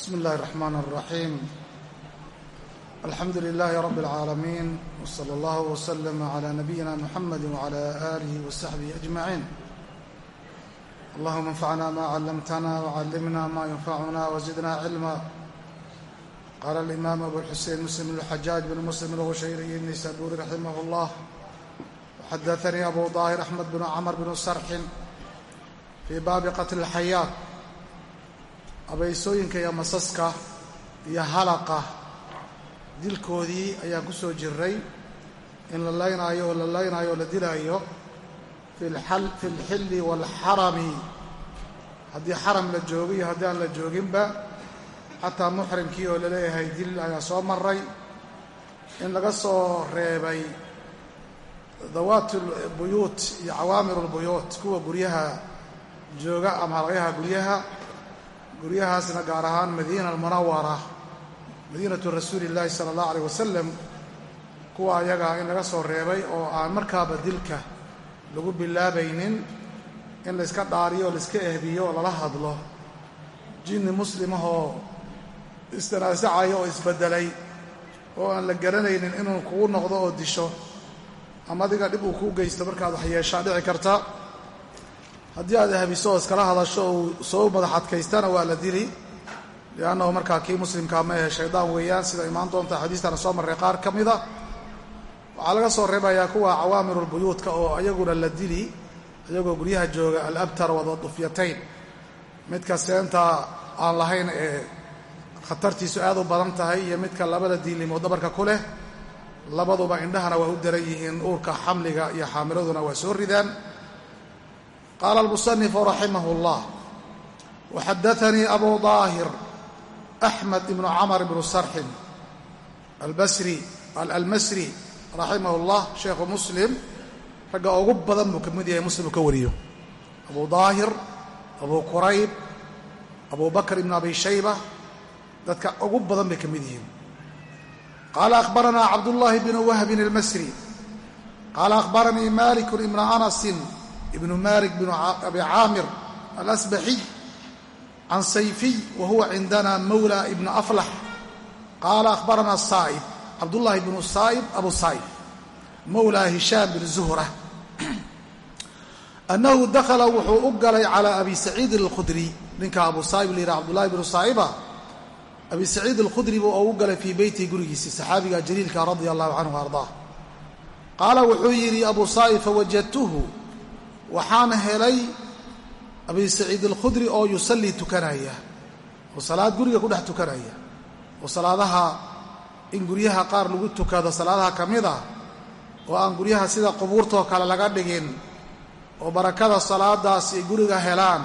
بسم الله الرحمن الرحيم الحمد لله رب العالمين وصلى الله وسلم على نبينا محمد وعلى آله وصحبه أجمعين اللهم انفعنا ما علمتنا وعلمنا ما ينفعنا وزدنا علما قال الإمام أبو الحسين مسلم الحجاج بن مسلم الغشيري النسابوري رحمه الله وحدثني أبو ظاهر أحمد بن عمر بن سرح في باب قتل الحيات abaysooyinka iyo masaska iyo halaqa dilkoodii ayaan ku soo jiray in la laynaayo oo la laynaayo oo la dilaayo fi lxilli waalxarami haddii xaram la joogo iyo haddii aan la jooginba xataa muxrimkii oo la leeyahay dil ayaa soo maray in laga soo reebay dawaat lbuyuut iyo cawaamir lbuyuut kuwa guryaha jooga ama halqyaha guryaha guryahaasna gaar ahaan madiina almunawara madiinatu rasuuli illaahi sala allahu alayh wasalam kuwa ayagaa in laga soo reebay oo aan markaaba dilka lagu bilaabaynin in layska dhaariyo oo layska ehbiyo oo lala hadlo. Jinni muslimahoo istanaasacayo oo isbeddelay oo aan la garanaynin inuu kugu noqdo oo disho. Ama adiga dhib uu kuu geysto markaad wax yeeshaa dhici karta haddii aad ehbiso oo iskala hadasho uu soo madax adkaystana waa la dili liannahu markaa kii muslimkaa ma ahe shaydaan weeyaan sida imaan doonta xadiistana soo marray qaar ka mida waxaa laga soo reebayaa kuwa cawaamirulbuyuudka oo ayaguna la dili iyagoo guryaha jooga alabtar wadadufyatayn midka seenta aan lahayn ee khatartiisu aad u badan tahay iyo midka labada diilimo dabarka ku leh labaduba indhahana waa u daran yihiin uurka xamliga iyo xaamiladuna waa soo ridaan qaala almusanifu raximah اllah waxadaanii abu daahir axmed ibnu camr ibnu sarxin almasri raximah اllah sheekhu muslim ragga ugu badan buu ka mid yahay muslim uu ka wariyo abu daahir abu qurayb abu bakr ibn abi shayba dadka ugu badan bay ka mid yihiin qaala akhbaranaa cabdullaahi bnu wahbin almasri qaala akhbaranii maliku ibna anasin ibnu malik bn abi caamir alasbaxiy can sayfiy wa huwa cindana mawla ibn aflax qaala akhbarana saa'ib cabdullahi bnu saa'ib abu saa'ib mawla hishaam bin zuhra. Annahu dakhala wuxuu u galay calaa abi saciidin alkhudri. Ninka abu saa'ib la yidhaha cabdullahi bnu saa'iba. Abi saciid alkhudri buu ugu galay fii beytihi gurigiisii saxaabiga jaliilka radia allahu canhu ardaa qaala wuxuu yidhi abu saa'ib fawajadtuhu waxaan helay abi saciid alkhudri oo yusallii tukanaya oo salaad guriga ku dhex tukanaya. Oo salaadaha in guryaha qaar lagu tukado salaadaha ka mid a oo aan guryaha sida qubuurtoo kale laga dhigin oo barakada salaadaas guriga helaan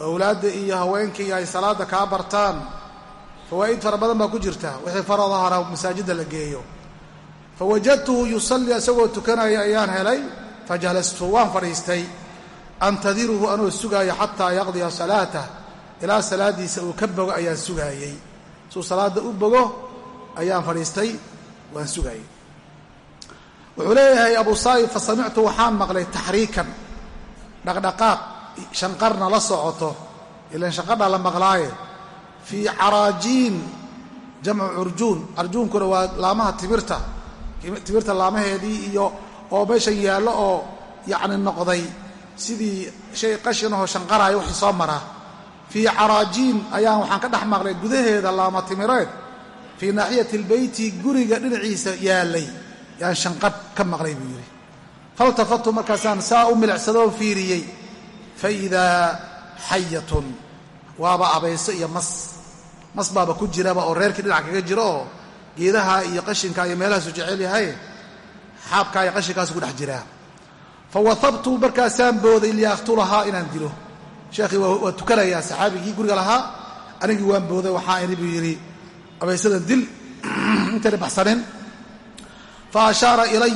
oo awlaadda iyo haweenkii ay salaadda kaa bartaan fawaa'id fara badan baa ku jirta. Wixii faradahana masaajidda la geeyo. Fawajadtuhu yusallii isagoo tukanaya ayaan helay fajalastu waan fadhiistay antadiruhu anoo sugaaya xataa yaqdiya salaatah ilaa salaaddiisa uu ka bogo ayaan sugaayey suu salaadda u bogo ayaan fadhiistay waan sugaayey wuxuu leeyahay abu saa'ib fa waxaan maqlay taxriikan dhaqdhaqaaq shanqarna la socoto ilan shanqarna la maqlaaye fii caraajiin jamcu curjuun carjuunkuna waa laamaha timirta timirta laamaheedii iyo oo meeshan yaallo oo yacni noqday sidii shay qashinahoo shanqaraayo wixii soo maraa fii caraajiin ayaan waxaan ka dhex maqlay gudaheeda laama timireed fii naaxiyati albeyti guriga dhinaciisa yaallay yaan shanqadh ka maqlay buu yidhi. Faltafatu markaasaan saa u milicsado fiiriyey fa idaa xayatun waaba abayso iyo mas. Mas baaba ku jiraba oo reerkii dhinac kaga jiro oo geedaha iyo qashinka iyo meelahaasu jecel yahay xaabkaa iyo qashinkaasu ku dhex jiraa fa wahabtu markaasaan booday liyaktulahaa inaan dilo. Sheekhii waa tukanayaa saxaabigii guriga lahaa anigii waan booday waxaa ini buu yidhi abaysadan dil intayna baxsanin fa ashaara ilay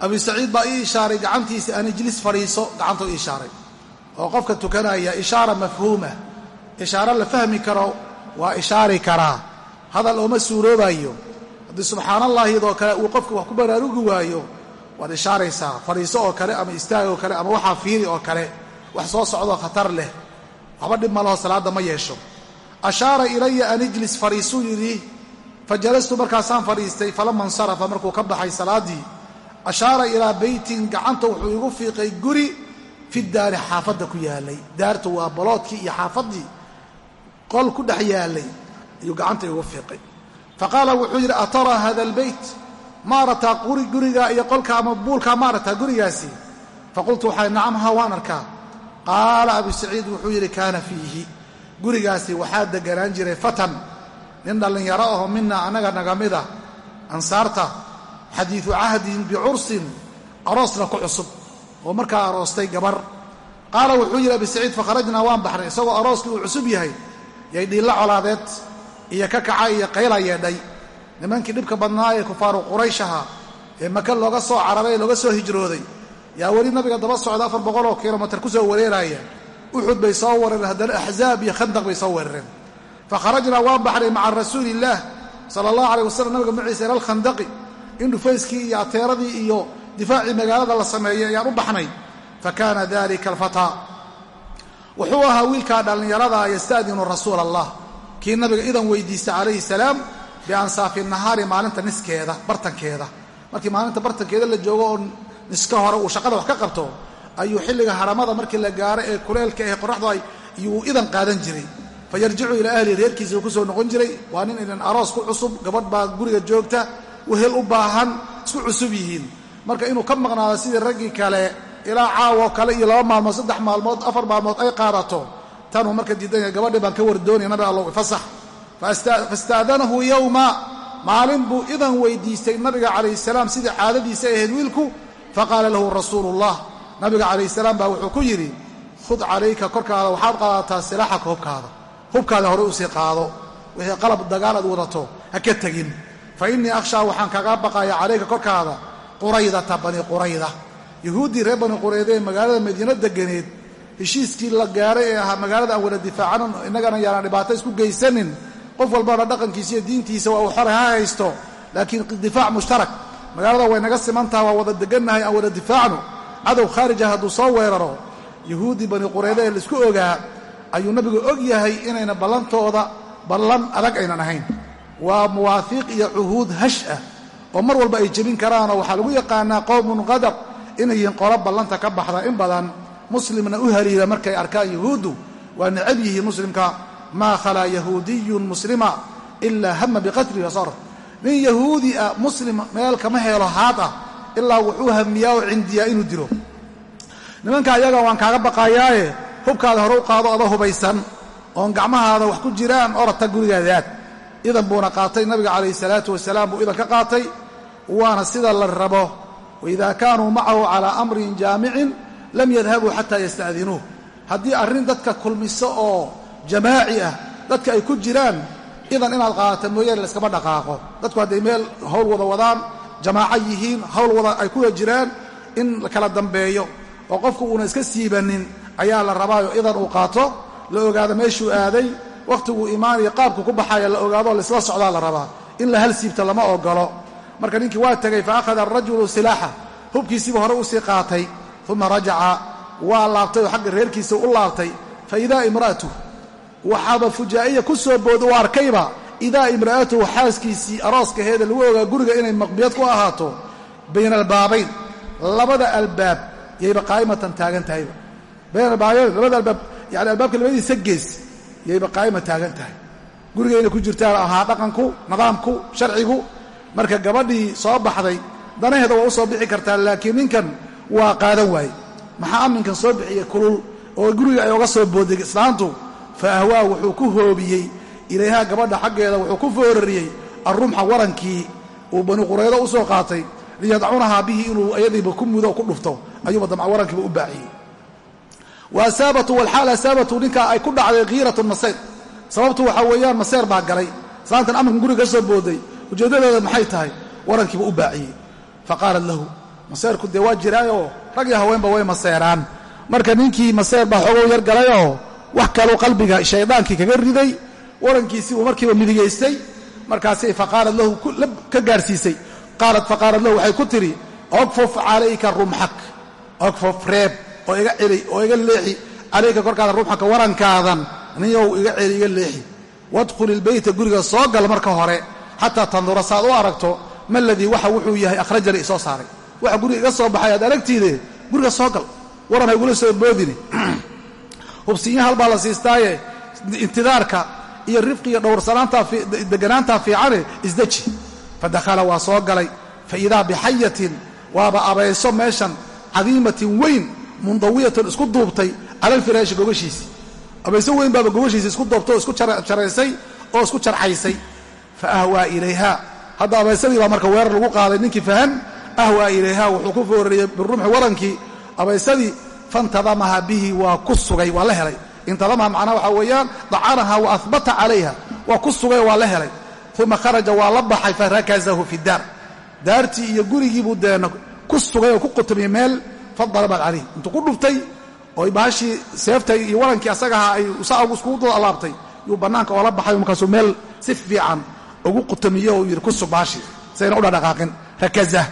abi saciid baa ii ishaaray gacantiisa an ijlis fadhiiso gacantoo ii ishaaray. Oo qofka tukanaya ishaara mafhuuma. Ishaaro la fahmi karo waa ishaari karaa. Hadal ooma suuroobayo haddii subxaanallahidoo kale uu qofku wax ku baraarugi waayo waad ishaaraysaa. Fadhiiso oo kale ama istaag oo kale ama waxaa fiiri oo kale wax soo socdoo khatar leh. Waxba dhib ma laho ma yeesho. Ashaara ilaya an ijlis fariisuu yidhi fajalastu markaasaan fadhiistay falama insarafa markuu ka baxay salaaddii ashaara ilaa beytin gacanta wuxuu igu fiiqay guri fi daari xaafadda ku yaalay. Daartu waa baloodkii iyo xaafaddii qol ku dhex yaalay ayuu gacanta igu fiiqay faqaala wuxuu yidhi ataraa hada albeyt ma arataa gurigaa iyo qolka ama buulkaa ma arataa gurigaasi? Faqultu waxaa nacam ha waan arkaa. Qaala abu saciid wuxuu yidhi kaana fiihi. Gurigaasi waxaa deganaan jiray fatan nin dhallinyaro aho mina annaga naga mida ansaarta xadiidu cahdin bicursin aroosna ku cusub oo markaa aroostay gabar. Qaala wuxuu yidhi abi saciid fakharajnaa waan baxnay isagoo arooskii uu cusub yahay yay dhiilla colaadeed iyo ka kaca iyo qayla yeedhay. Nimankii dhibka badnaa ee kufaaru qurayshaha ee maka looga soo cararay looga soo hijrooday yaa weli nabiga daba socda afar boqoloo kilomitir ku soo wareeraya. Uxud bay soo weerareen haddana axzaab iyo khandaq bay soo weerareen fakharajnaa waan baxnay maca rasuuli illaah sala allahu aleyh wasalam nabiga maciisa ila alkhandaqi in dhufayskii iyo ateeradii iyo difaacii magaalada la sameeyey ayaan u baxnay. Fa kaana dalika alfataa wuxuu ahaa wiilkaa dhallinyarada yasta'dinu rasuula allah kii nabiga idan weydiista calayhi salaam biansaafi nahaari maalinta niskeeda bartankeeda. Markii maalinta bartankeeda la joogo oo niska hore uu shaqada wax ka qabto ayuu xilliga haramada markii la gaaro ee kuleelka ee qoraxdu ay yuu idan qaadan jiray. Fa yarjicu ilaa ahli reerkiisa uu ku soo noqon jiray waa nin idan aroos ku cusub gabadh baa guriga joogta wehel u baahan isku cusub yihiin. Marka inuu ka maqnaado sidii raggii kale ilaa caawo kale iyo laba maalmood saddex maalmood afar maalmood ay qaadato tanuu marka diidan yahay gabadhi baan ka wardoonaya nabi allow ifasax fastaadanahu yowma maalin buu idan weydiistay nabiga calayhi salaam sidii caadadiisa ahayd wiilku. Faqaala lahu rasuulu ullah nabiga calayhi salaam baa wuxuu ku yidhi khud calayka korkaada waxaad qaadataa silaaxaka hubkaada hubkaada hore u sii qaado. Wixii qalab dagaal aad wadato ha ka tegin. Fa innii akhshaa waxaan kaga baqaya calayka korkaada. Quraydata bani qurayda. Yuhuuddii reer bani qurayda ee magaalada madiino deganeed heshiiskii la gaaray ee ahaa magaalada aan wada difaacanan innagana yaanaan dhibaato isku geysanin. Qof walbana dhaqankiisa iyo diintiisa waa uu xore ha haysto laakiin difaac mushtarak. Magaalada way naga siman taha waa wada degannahay aan wada difaacno cadow khaarija hadduu soo weeraro yuhuuddii bani qurayda ee la isku ogaa ayuu nabigu og yahay inayna ballantooda ballan adag aynan ahayn. Waa muwaafiiq iyo cuhuud hash ah oo mar walba ay jebin karaanoo waxaa lagu yaqaanaa qowmun qadar inay yihiin qolo ballanta ka baxda in badan muslimna u hariira markay arkaan yuhuuddu waa necab yihiin muslimka maa khalaa yahuudiyun muslima ilaa hama biqatlihi sar nin yahuudi ah muslim meel kama helo haad ah ilaa wuxuu hamiyaa oo cindiyaa inuu dilo. Nimanka ayaga waan kaaga baqayaaye hubkaada hore u qaado adoo hubaysan oon gacmahaada wax ku jiraan orata gurigaadaad idan buuna qaatay nabiga calayhi salaatu wasalaam buu idan ka qaatay waana sida la rabo. Waidaa kaanuu macahu calaa amrin jaamicin lam yadhabuu xataa yasta'dinuuh. Haddii arrin dadka kulmiso oo jamaaci ah dadka ay ku jiraan idan inaad qaadata mooyaane layskama dhaqaaqo. Dadku hadday meel hawl wada wadaan jamaaco yihiin hawl wada ay kuwa jiraan in la kala dambeeyo oo qofku uuna iska siibanin ayaa la rabaayo idan uu qaato la ogaado meeshuu aaday wakhtiguu imaanaya qaabku ku baxaya la ogaadoo laisla socdaa la rabaa. In la hal siibta lama ogolo marka ninkii waa tegey fa akhada arajulu silaaxa. Hubkiisiiba hore u sii qaatay uma rajaca waa laabtay oo xagga reerkiisa u laabtay fa idaa imra'atuh waxaaba fujaa'iya ku soo booda u arkayba idaa imra'atuhu xaaskiisii arooskaheeda lagu ogaa guriga inay maqbiyad ku ahaato bayna albaabayn labada albaab yayba qaa'imatan taagan tahayba bayna albaabayn labada albaab yani albaabka labadiisa gees yayba qaa'ima taagan tahay. Guriga inay ku jirtaan ahaa dhaqanku nidaamku sharcigu marka gabadhii soo baxday danaheeda waa u soo bixi kartaa laakiin ninkan waa qaadan waaye maxaa amminkan soo bixiyey kulul oo guriga ay oga soo booday islaantu? Fa ahwaa wuxuu ku hoobiyey. Ilayhaa gabadha xaggeeda wuxuu ku foorariyey arrumxa warankii. Uu bani quraydo u soo qaatay. Liyadcunahaa bihi inuu ayadiiba ku mudo ku dhufto. Ayuuba damca warankiiba u baaciyey. Wa asaabatu walxaal asaabatu ninkaa ay ku dhacday khiiratu masayr sababtu waxaa weeyaan maseer baa galay. Islaantan amminkan guriga ka soo booday ujeeddadeeda maxay tahay? Warankiiba u baaciyey. Fa qaalat lahu maseerku dee waa jiraayoo rag iyo haweenba way maseeraan. Marka ninkii maseer baa xoogow yar galayoo wax kaluu qalbiga shaydaankii kaga riday warankiisii uu markiiba midigaystay markaasay faqaalat lahu ka gaarsiisay. Qaalat faqaalat lahu waxay ku tidhi ogfuf calayka rumxak ogfuf reeb oo iga celi oo iga leexi. Calayka korkaada rumxaka warankaadan niyow iga celi iga leexi. Wadkhul ilbeyta guriga soo gal marka hore xataa tandura saaad u aragto ma ladii waxa wuxuu yahay akhrajani isoo saaray waxa guriga iga soo baxay aad aragtiide guriga soo gal. Waran haygula soo boodini. Hubsinya hal baa la siistaaye intidaarka iyo rifqiga dhowrsanaantadeganaantaa fiicane isdeji fadakhala waa soo galay. Fa idaa bixayatin waaba abayso meeshan cadiimatin weyn mundawiyatan isku duubtay cala alfiraashi gogashiisi abayso weyn baaba gogashiisi isku duubtay oo isku jaraysay oo isku jarxaysay fa ahwaa ilayha hadda abaysadii baa marka weerar lagu qaaday ninkii fahan ahwaa ilayha wuxuu ku foorariyey birumxi warankii abaysadii fantadamaha bihi waa ku sugay waa la helay. Intadamaha macnaha waxaa weeyaan dacanaha wa ahbata calayha waa ku sugay waa la helay. Uma kharaja waa la baxay farakazahu fi daar. Daartii iyo gurigiibuu deena ku sugay oo ku qutumiyey meel fadarabat calayh intuu ku dhuftay oo bahashii seeftay iyo warankii asagaha ay saagu iskugu alaabtay. Yuu bannaanka oola baxay markaasuu meel si fiican ugu qutumiye oo yidhi ku sug bahashi sayna u dhadhaqaaqin. Rakaza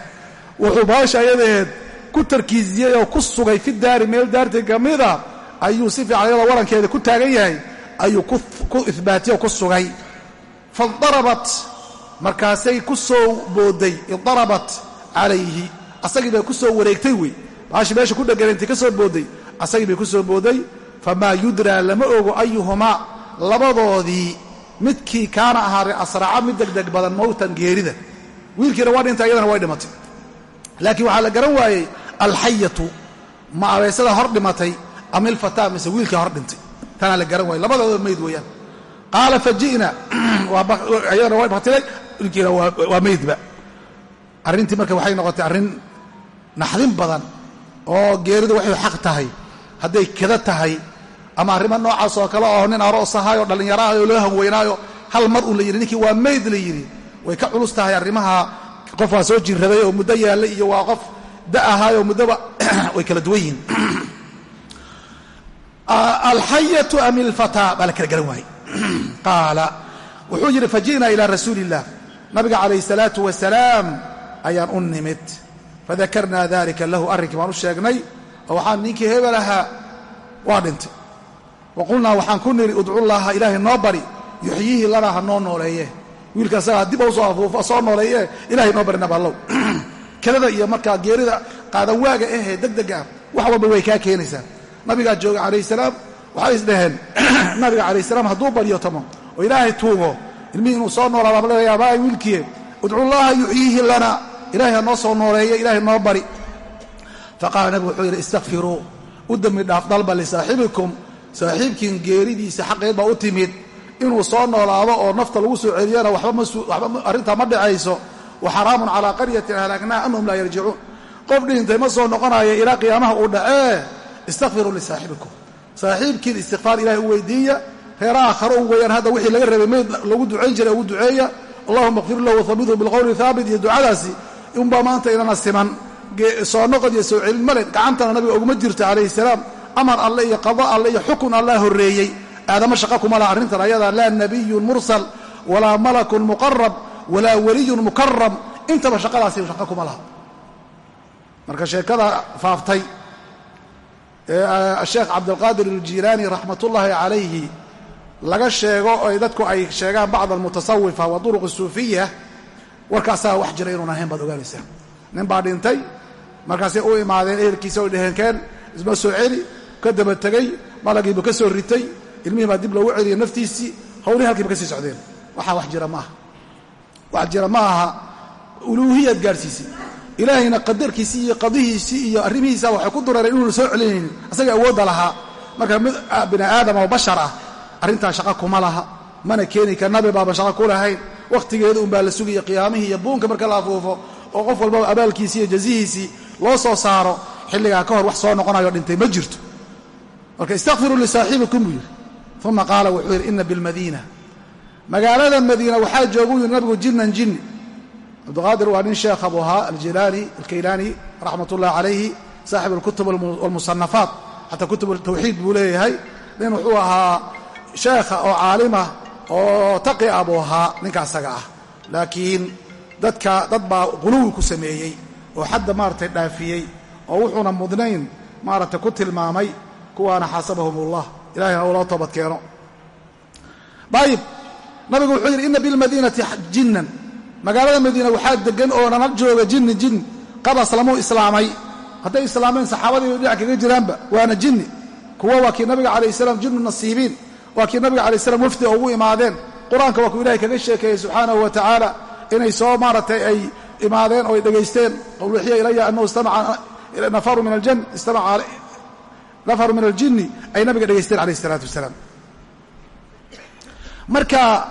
wuxuu bahasha ayadaheed ku tarkiisiyey oo ku sugay fi daari meel daartii ka mida ayuu si fiican ayadoo warankeeda ku taagan yahay ayuu ku ihbaatiyey oo ku sugay. Fadarabat markaasay ku soo booday idarabat calayhi. Asagii bay ku soo wareegtay wey. Baashi meesha ku dhegana intay ka soo booday asagii bay ku soo booday. Famaa yudraa lama ogo ayuhumaa labadoodii midkii kaana ahaaday asraca mid degdeg badan mowtan geerida. Wiilkiina waa dhintay ayadana way dhimatay laakiin waxaa la garan waayey alxayatu ma abeysada hor dhimatay ama ilfataa mise wiilkii hor dhintay. Tanaa la garan waayey labadooda mayd weeyaan. Qaala faji'na ayadana waa maydba. Arrintii marka waxay noqotay arrin naxdin badan oo geeridu waxay xaq tahay hadday kada tahay ama arrimo noocaas oo kale oo nin aroos ahaayoo dhallinyaro ah oo loo hanweynaayo hal mar uun la yidhi ninkii waa mayd la yidhi. Way ka culus tahay arrimaha qof waa soo jirraday oo muddo yaallay iyo waa qof da ahaayoo muddoba way kala duwan yihiin alxayatu am ilfataa baa la kala garan waayey. Qaala wuxuu yidhi faji'naa ilaa rasuuli illah nabiga calayh salaatu wasalaam ayaan u nimid. Fadakarnaa dalika lahu arrinkii baan u sheegnay oo waxaan ninkii hebel ahaa waa dhintay. Wa qulnaa waxaan ku nidhi udcullaaha ilaahay noo bari yuxyiihi lanaa ha noo nooleeye wiilka asagaa dib u soo afuufo soo nooleeye ilahay noo bari naballow kadada iyo markaa geerida qaadan waaga ahee degdega ah wax walba way kaa keenaysaa. Nabigaa jooga calayh salaam waxay isdhaheen nabiga calayh salaam hadduu baryo tamo oo ilaahay tuugo ilmihii inuu soo noolaada yaabaa wiilkiie udcullaaha yuxyiihi lana ilahay ha noo soo nooleeye ilahay noo bari. Faqaala nabigu wuxuu yidhi istakfiruu u dembi dhaaf dalba lisaaxibikum saaxiibkiin geeridiisa xaqeed baa u timid inuu soo noolaado oo nafta lagu soo celiyana waxba arrintaa ma dhacayso wa xaraamun calaa qaryatin ahlagnaa anahum laa yarjicuun. Qof dhintay ma soo noqonaya ilaa qiyaamaha uu dhacee istakfiruu lisaaxibikum saaxiibkiin istikfaar ilahay u weydiiya. Reera aakharo un weeyaan hadda wixii laga rabay mayd lagu ducayn jiray ugu duceeya. Allahuma kfir lahu wahabidhu bilqowli haabit iyo ducadaasi. Unbaa maanta inana siman. Soo noqod iyo soo celin male gacantana nabiga oguma jirto calayhi salaam. Amar alle iyo qada alle iyo xukun alla horreeyey aadama shaqa kuma laha arrintan ayada laa nabiyun mursal walaa malakun muqarab walaa weliyun mukaram intaba shaqadaasi shaqa kuma laha. Marka sheekada faaftay sheekh cabdilqaadir aljilaani raxmatullaahi calayhi laga sheego oy dadku ay sheegaan bacd almutasawifa wa duruq suufiya warkaasaa wax jira inuun ahayn baad ogaanaysaa. Nin baa dhintay markaasay u imaadeen ehelkiisa oy dheheen isma soo celi ka daba tegey malagiibu ka soo ritay ilmihii baa dib loogu celiyay naftiisii hawlihii halkiiba ka sii socdeen. Waxaa wax jira maaha wax jira ma aha uluuhiyaad gaadhsiisay ilaahayna qadarkiisii iyo qadihiisii iyo arrimihiisa waxay ku dureereen inuuna soo celinaynin asaga awoodda lahaa. Marka mid bini aadam oo bashar ah arrintaa shaqa kuma laha. Mana keeni kar nabi baaba shaqa ku lahayn. Wakhtigeeda unbaa la sugaya qiyaamihii iyo buunka marka la afuufo oo qof walbaba abaalkiisii iyo jazihiisii loo soo saaro xilligaa ka hor wax soo noqonayo dhintay ma jirto. Marka istakfiruu lisaaxibikum buu yidhi uma qaala wuxuu yidhi ina bilmadiina. Magaalada madiina waxaa joogu yidhi nabigu jinnan jinni cabdiqaadir waa nin sheekh abu ahaa aljilaani alkaylaani raxmat ullahi calayhi saaxib alkutub walmusanafaat xataa kutub tawxiid buu leeyahay. Nin wuxuu ahaa sheekha oo caalimah oo taqi a buu ahaa ninka ah. Laakiin dadka dad baa quluwi ku sameeyey oo xadda maaragtay dhaafiyey oo wuxuuna mudnayn maaragtay ku tilmaamay kuwaana xasabahum ullah ilahayna uu loo toobad keeno. Dayib nabigu wuxuu yidhi ina bilmadiinati jinnan. Magaalada madiina waxaa degan oo nala jooga jinni jin qad aslamuu islaamay. Hadday islaameen saxaabadii dhinac kaga jiraanba waana jinni. Kuwa waa kii nabiga calayh salaam jinnu nasiibiin. Waa kii nabiga calay slam wafdi ugu imaadeen. Qur'aanka waa kuu ilahay kaga sheekeeyey subxaanahu wa tacaala inay soo maaratay ay imaadeen oo ay dhegaysteen. Qawluuxiya ilaya min aljinni ay nabiga dhegaysteen alayh isalaatu wasalaam. Marka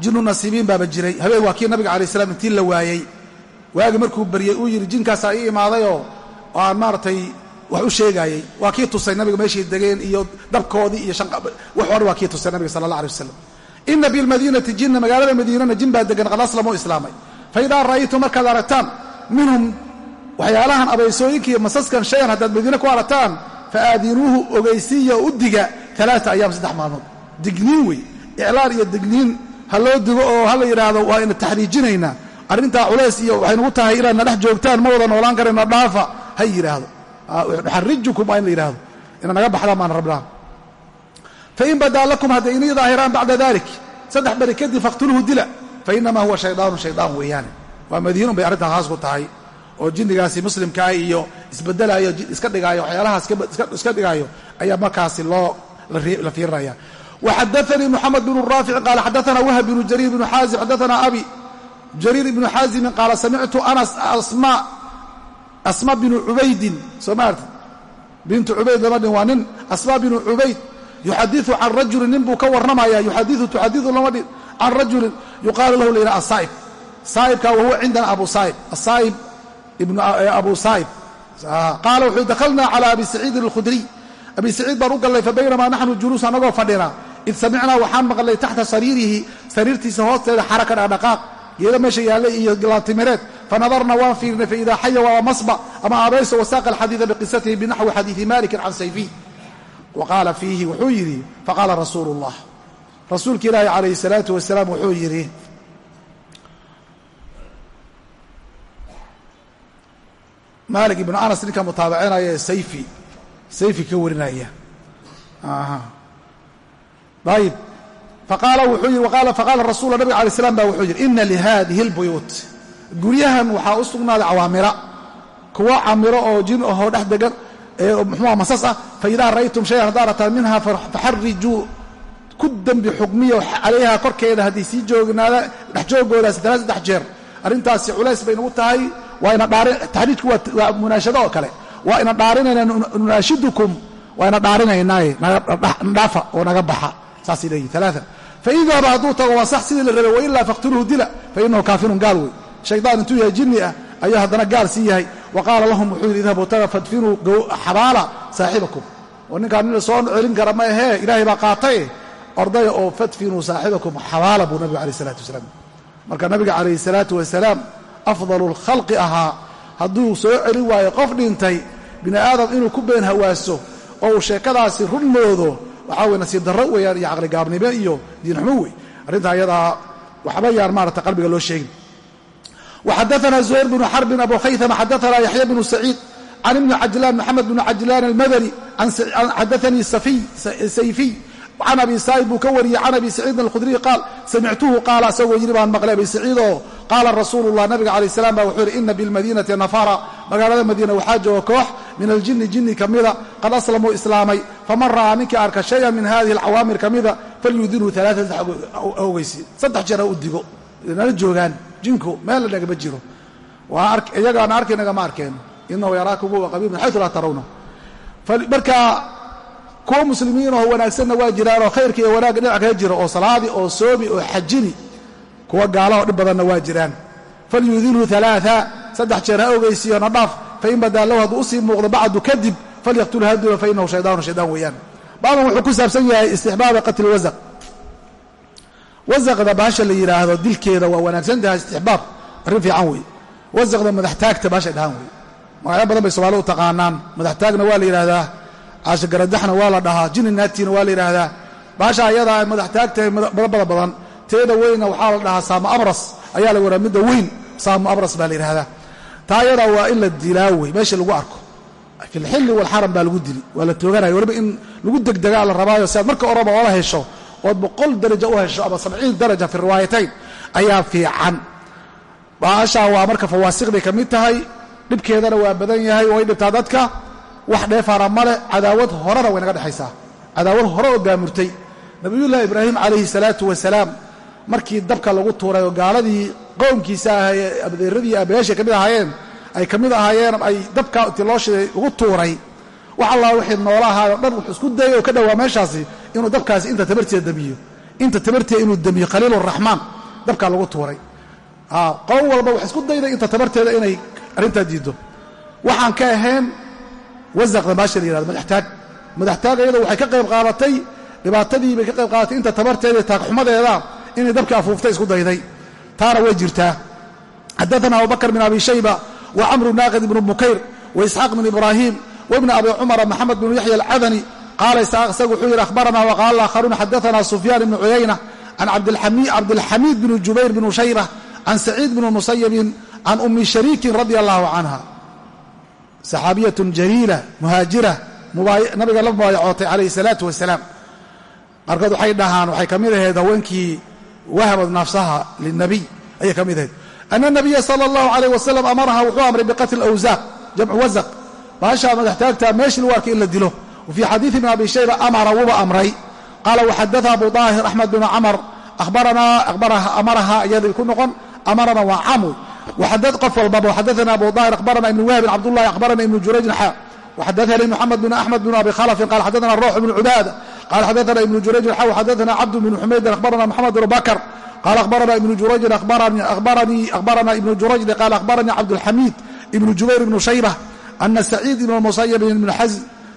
jinnu nasiibiin baaba jiray habeen waa kii nabiga alay slam intii la waayey. Waagi markuu baryey uu yidhi jinkaasaa ii imaadayoo aan maaratay wax u sheegaayey waa kii tusay nabiga meeshay degeen iyo dabkoodii iyo wax hore waa kii tusay nabiga sala allah alay wasalam ina bilmadiinati jinna magaalada madiinana jin baa degan qad aslamuu islaamay. Fa idaa ra'aytum markaad aragtaan minhum fa aadinuuhu ogeysiiya u diga alaaa ayaam saddex maalmood. Digniin wey iclaan iyo digniin ha loo digo oo ha la yidhaahdo waa ina taxriijinaynaa arrintaa culays iyo waxay nugu tahay inaad na dhex joogtaan ma wada noolaan karayna dhaafa ha yidhaahdo nuxarijukum waa in la yidhaahdo ina naga baxdaan baan rabnaa. Fain badaa lakum hadday inii daahiraan bacda dalik saddex beri kadib faqtuluhu dila fainamaa huwa shaydaanu shaydaan weeyaane. Waa madiinun bay oo jinnigaasi muslimkaa iyo isbedelaayo iska dhigaayo waxyaalahaas iska dhigaayo ayaa markaasi loo la fiirinaya waxadaanii moxamed bnu raafici qaala xadaana wahb bnu jariir bnu xaazim xadaana abi jariir ibnu xaazimin qaala samictu anas asma binu cubaydin soo maarti bintu cubayd lama dhin waa nin asma binu cubayd yuxadiu can rajulin nin buu ka warramaya yuxadiu tuxadiu lama dhin can rajulin yuqaalu lahu layidhaha asaa'ib saa'ibka wahuwa abu saa'ib qaala wuxuu dakhalnaa cala abi saciidin alkhudriy abi saciid baan u gallay fabaynamaa naxnu juluus annagoo fadhina. Id samicnaa waxaan maqlay taxta sariirihi sariirtiisa hoosteeda xaraka dhaqdhaqaaq geelo meesha yaallay iyo laantimireed fanadarna waan fiirnay faidaa xaya waa masba ama abayso wasaaqa alxadiida biqisatihi binaxwi xadiidi malikin can sayfiy wa fiihi wuxuu yidhi faqaala rasuulu اllah rasuulka ilaahi calayhi salaatu wasalaam wuxuu yidhi maalik ibnu anas ninka mutaabacinaya ee sayfi. Sayfi ka warinaya. Ayib faqaala wuxuu yidhi faqaala rasuula nabig alay slam ba wuxuu yidhi ina lihadihi اlbuyuut guryahan waxaa u sugnaaday cawaamira. Kuwo camiro oo jin ahoo dhex degan mxuua masas ah faidaa ra'aytum shayan haddaad aragtaan minha faxarijuu ku dembi xukmiya calayha korkeeda haddii sii joognaada dhex joogoodaas talaa saddex jeer. Arrintaasi culays bay nagu tahay taxriijku waa munaashado oo kale. Waa ina dhaarinaynaa nunaashidukum waa ina dhaarinaynaaye nadhaafa oo naga baxa. Saasay leeyihiin alaaa faidaba hadduu tago waa sax sidii la rabay wailaa faqtuluuhu dila fainahu kaafirun gaal wey shaydaan intuu yahay jinni ah ayuu haddana gaal sii yahay. Wa qaala lahum wuxuu yidhi idhabuu taga fadfinuu xabaala saaxibakum. Oo ninkaan nin soo celin kara ma ahee ilaahay baa qaataye ordaya oo fadfinuu saaxibakum xabaala buu nabigu alayh isalaatu wasalaam. Marka nabiga calayhi salaatu wasalaam afdalu lkhalqi ahaa. Hadduu soo celin waayo qof dhintay bini aadam inuu ku been hawaaso oo uu sheekadaasi run moodo waxaa weye nasiib darro weeyaan iyo caqligaabnimo iyo diinxumo wey arrintaa ayadaa waxba yaan maarata qalbiga loo sheegin. Waxadaana zuhayr bnu xarbin abu khaytama xadaana yaxya bnu saciid can ibni cajlaan maxamed bnu cajlaan almadani xadaanii sayfiy can abi saa'id buu ka wariyey can abi saciidin alkhudriy qaal samictuhu qaala isagoo baan maqlay qaala rasuulu llah nabiga calayh salam baa wuxuu yidhi ina bilmadiinati nafara. Magaalada madiina waxaa jooga koox min aljinni jinni ka mida qad aslamuu islaamay faman ra'aa ninkii arka shayan min hadihi alcawaamir ka mida falyudinhu alaaa ogeysi saddex jeer u digo. Nala joogaan jinku meel nagama jiro. Iyagaana arki nagama arkeen. Inahu yaraakum huwa qabiil min xayu laa tarawna. Marka kuwa muslimiin oo wanaagsanna waa jiraanoo khayrka iyo wanaagga dhinac kaga jiro oo salaadi oo soomi oo xajini kuwa gaalaho dhib badanna waa jiraan. Falyudinhu alaaa saddex jeer ha ogeysiiyo na dhaaf fain badaa lahu hadduu u sii muuqdo bacdu kadib falyaqtul hadula fainahu shaydaanu shaydaan weeyaan. Baaban wuxuu ku saabsan yahay istixbaabi qatli wasaq wasaqda baasha la yidhaahdo dilkeeda waa wanaagsan tahay istixbaab. Arrin fiican weeye wasaqda madaxtaagta baashay dhahaan weye magacyo badan bay soomaalida u taqaanaan. Madaxtaagna waa la yidhaahdaa caashagaraddaxna waa la dhahaa jini naagtiina waa la yidhaahdaa baasha ayadaa ay madax taagtahay badabada badan teeda weynna waxaa la dhahaa saamu abras. Ayaa la waraa midda weyn saamu abras baa la yidhahdaa taa ayadaa waa in la dilaa wey meesha lagu arko. Fi lxilli walxaram baa lagu dili waa la tooganaya weliba in lagu degdegaa la rabaayo si aad marka oraba oola hesho ood boqol daraja u hesho ama sabciin daraja fi riwaayatayn ayaa fiican. Baashaa waa marka fawaasiqday ka mid tahay dhibkeedana waa badan yahay way dhibtaa dadka. Wax dheefaana male cadaawad horena way naga dhexaysaa. Cadaawad hore oo gaamurtay. Nabiyullaahi ibraahim calayhi salaatu wasalaam markii dabka lagu tuuray oo gaaladii qowmkiisa ahay abadeeradii aabayaashay ka mid ahaayeen ay ka mid ahaayeen ay dabka intii loo tuuray. Wax allaa wixii noola ahaayoo dhan wuxuu isku dayay oo ka dhowaa meeshaasi inuu dabkaasi inta tabarteeda damiyo. Inta tabarteeda inuu damiyo khaliiluraxmaan dabkaa lagu tuuray. Qowm walba wax isku dayday inta tabarteeda inay arrintaa diiddo. Waxaan ka ahayn wasaqda maasha la yihahdo madaxtaag. Madaxtaag iyada waxay ka qayb qaadatay dhibaatadii bay ka qayb qaadatay inta tabarteeda taagxumadeeda inay dabka afuuftay isku dayday. Taana way jirtaa. Xadaana abubakr bn abi shayba wa camru naaqid ibnu bukayr wa isxaaq bn ibraahim wbn abi cumara maxamed bnu yaxya alcadani. Qaala isaaq isagu wuxuu yidhi ahbarana waqaala aakharuuna xadaana sufyaan ibnu cuyayna can cabdilxamiid bn jubayr bn shayba can saciid bn musayabin can umi shariikin radia allahu canha. Saxaabiyatun jaliila muhaajira nabiga la mubaayacootay calayhi salaatu wasalaam. Qaarkood waxay dhahaan waxay ka mid ahayd haweenkii wahamat nafsaha linabiy ayay ka mid ahayd. Ana nabiya sala allahu calayh wasalam amaraha wuxuu amray biqatli awsaaq jamcu wasaq baashaa madaxtaagta meeshii lagu arkay in la dilo. Wafii xadiidi ibn abi shayba amara wuuba amray. Qaala waxaddaa abu daahir axmed binu camar ahbaranaa amaraha iyadii ku noqon amarana waa camu. Waxadad qof walbaba waxadaana abu daahir ahbarana ibnu wahabin cabdullahi ahbarana ibnu jurayjin xaa waxadaani muxamed bin axmed binu abi khalafin qaala xadaana ruux bnu cubaada qala xadaana ibnu jurayjin xaw xadaana cabdu bnu xumaydin akhbarana maxamed bnu bakr qala akhbarana ibnu jurayjin akhbarana ibnu juraydin qala akhbarani cabdulxamiid ibnu jubayr ibnu shayba ana saciid ibn musayab ibnu xaz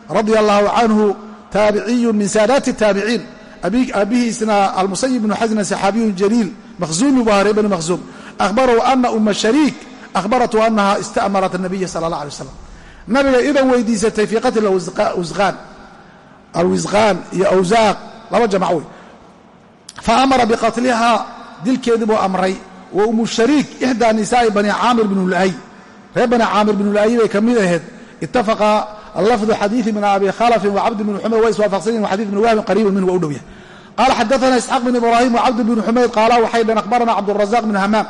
radia allahu canhu taabiciyun min saadaati taabiciin abihiisna almusayib ibnu xasna saxaabiyun jaliil mahzuumi buu ahaa ree bani mahzuum ahbarahu ana uma shariik ahbaratu anaha ista'marat nabiya sala allah alay waslam nabiga idan weydiisatay fii qatli wasqaan alwisqaan iyo awsaaq laba jamac wey. Fa amara biqatlihaa dilkeedii buu amray. Wa umu shariik ixdaa nisaa'i bani caamir binu laay reer bani caamir binu la'ay bay ka mid ahayd. Ittafaqa allafdu xadiidi min abi khalafin wacabdi bni xumayd way iswaafaqsanyihin wa xadii bni wahbin qariiban minhu waa u dhow yahay. Qaala xadaana isxaaq bin ibraahim wacabd bni xumayd qaala waxay dheen akhbaranaa cabdurazaq bn hamaam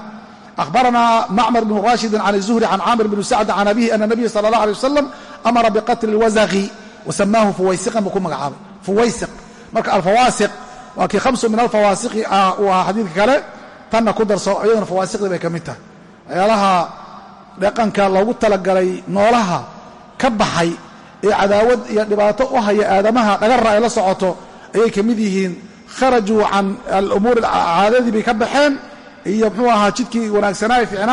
ahbaranaa macmar bn rashidin can zuhri can caamir bni sacd can abihi ana nabiya sala allah alay wasalam amara biqatli lwasaqi wasamaahu fuwaysiqan buu ku magacaabay fuwaysiq marka alfawaasiq waa kii khamsu min alfawaasiqi ah uu ahaa xadiidka kale tanna ku darso iyaduna fawaasiqdii bay ka mid tahay waxyaalaha dhaqanka loogu talagalay noolaha ka baxay ee cadaawad iyo dhibaato u haya aadamaha dhagarra ay la socoto ayay ka mid yihiin kharajuu can alumuur caadadii bay ka baxeen iyo muxuu ahaa jidkii wanaagsanaa ee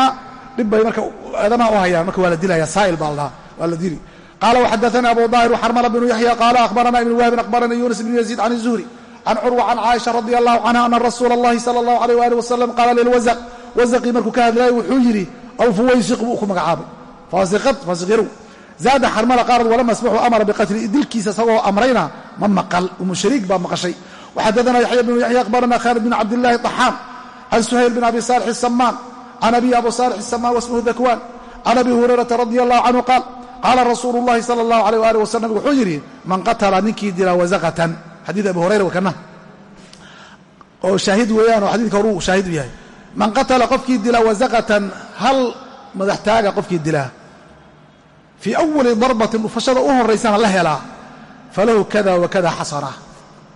dhib bay marka aadamaha u hayaan marka waa dilaya saa'il baa la dili qala وxadaثna abu ظاhir وxrml بن yaحyى qala أخbarna iبn wahbin أخbarani yuنس بن يزيد عن الزهري عن curوة عن cائشha رضي الله عنها أna rasuul الlahi slى الlaه عليه وaلiه وsلم qala lilwزq wزqii markuu ka hadlayay wuxuu yidhi aw fuwaysiq buu ku magacaabay faasiqad faasiqyarow zaada xarmala qaarad walama asbaxu amara biqatli dilkiisa isagoo amrayna ma maqal umu shariik baa maqashay وxadaثna yaحya بن yaحyى أخbarna khالد بن cabdالlahi طaxاam can suhayl بn abi صالح السمان can abi abu صالح السمان واسmhu dakwan can abi hurayرaةa radي الlah canهu qaal qaala rasuulu llahi sala allahu aleyh waali wasalam wuxuu yidhi man qatala ninkii dila wazaqatan xadiid abi horayra wakana oo shaahid weeyaan oo xadiidka horuu shaahid u yahay man qatala qofkii dila wazaqatan hal madaxtaaga qofkii dilaa fii awali darbatin dhufashada u horaysana la helaa falahu kada wa kada xasana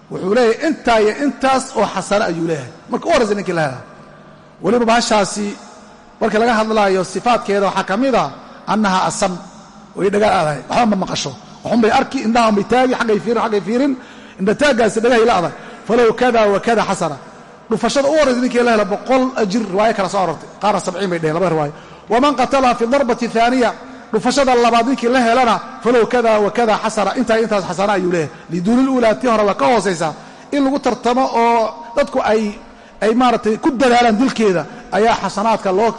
wuxuu leeyahay intaa iyo intaas oo xasana ayuu leeyahay marka u horraysa ninkii la helaa weliba bahashaasi marka laga a way dhagaa aadahay ma maqasho. Waxun bay arki indhahan bay la adag falow la kale soo arortay. Qaarna sabciin bay haaniya dhufashada labaad ninkii la helana falow kada wa kada xasana intaa intaas xasana ayuu waa ka hoosaysaa in lagu tartamo oo dadku ay ay ku dadaalaan dilkeeda ayaa xasanaadka loo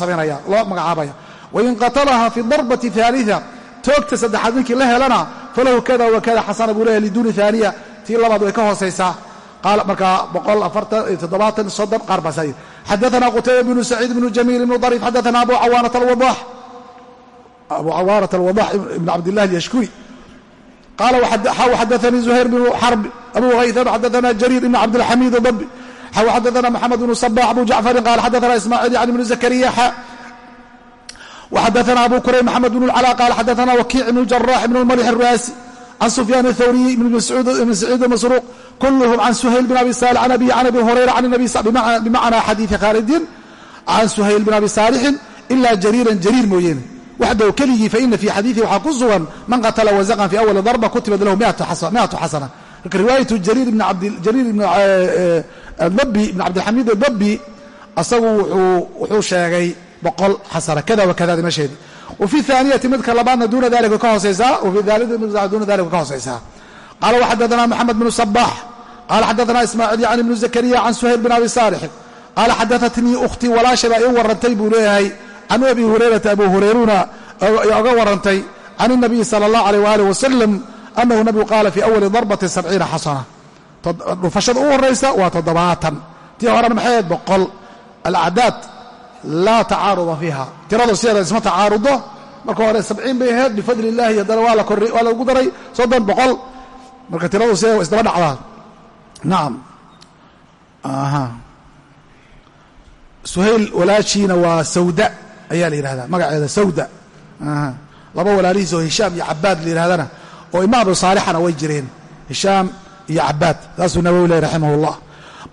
samaynaya loo magacaabaya wain qatalaha fi darbati aalia toogta saddexaad ninkii la helana falahu kada wa kada xasana buu leeyahy liduuni aaniya tii labaad way ka hoosaysaa markaa qaar baasaa yidhi xadaana qutayba bnu saciid bnu jamiil ibnu dariif xadaana abu cawaanata alwadax ibn cabdillahi alyashkuri qaala xadaanii zuhayr bnu xarb abu haytham xadaana jariir ibn cabdilxamiid dabi xadaana maxamed bnu sabax abu jacfarin qaala xadaana ismaaciil yani bnu zakariya وxadثna abu kurayb mxamed بن اclا qal xadثna wkiic بن الجراح بن الmلح الrاsي عن سفyان الthwriي بن سعيid masروq kulhm عن سhayل بن abi صالح عن أbي عن أbي هurayra عن النبي bmacnaa xadiiثi khaalidin عن سhayل بن abi صاalحin إla jariiran jariir mooyeene waxdaw keligii faina fي xadiiثi waxaa ku sugan man qatla wزqan fي أwli ضربة kutibat lahu miئaةu xasنة marka riwaayaة jariir بn cabdilxamiid الdabi asagu wuxuu sheegay boqol xasana kada wakadaada meesheedi wafi aaniyati midka labaadna duuna dalia ka hooseysaa wafi duuna ka hooseysaa qaala waxadaana moxamed bnu sabaax qaala xadaana ismaaciil yani ibnu zakariya can suhayl bin abi saalixin qaala xadaatnii ukhtii walaashay baa ii warantay buu leeyahay can abi hurayrata abu hurayruna oga warantay can inabiyi sala allah aleyh waalih wasalam anahu nabigu qaala fii awali darbati sabciina xasana. Dhufashada u horaysa waa toddobaatan. Tii horena maxay ahayd boqol. Alacdaad laa tacaaruda fiiha tiradu sideeda isma tacaarudo marka hore sabciin bay ahayd bifadli illahi haddana waa lagu daray soddon boqol. Marka tiradu sideeda isdaba dhacdaa. Nacam suhayl walaashiina waa sawda ayaa la yidhahdaa magaceeda sawda. Laba walaalihiis oo hishaam iyo cabaad la yidhahdana oo ima abu saalixana way jireen. Hishaam iyo cabaad saasuu nawowi leh raximah اllah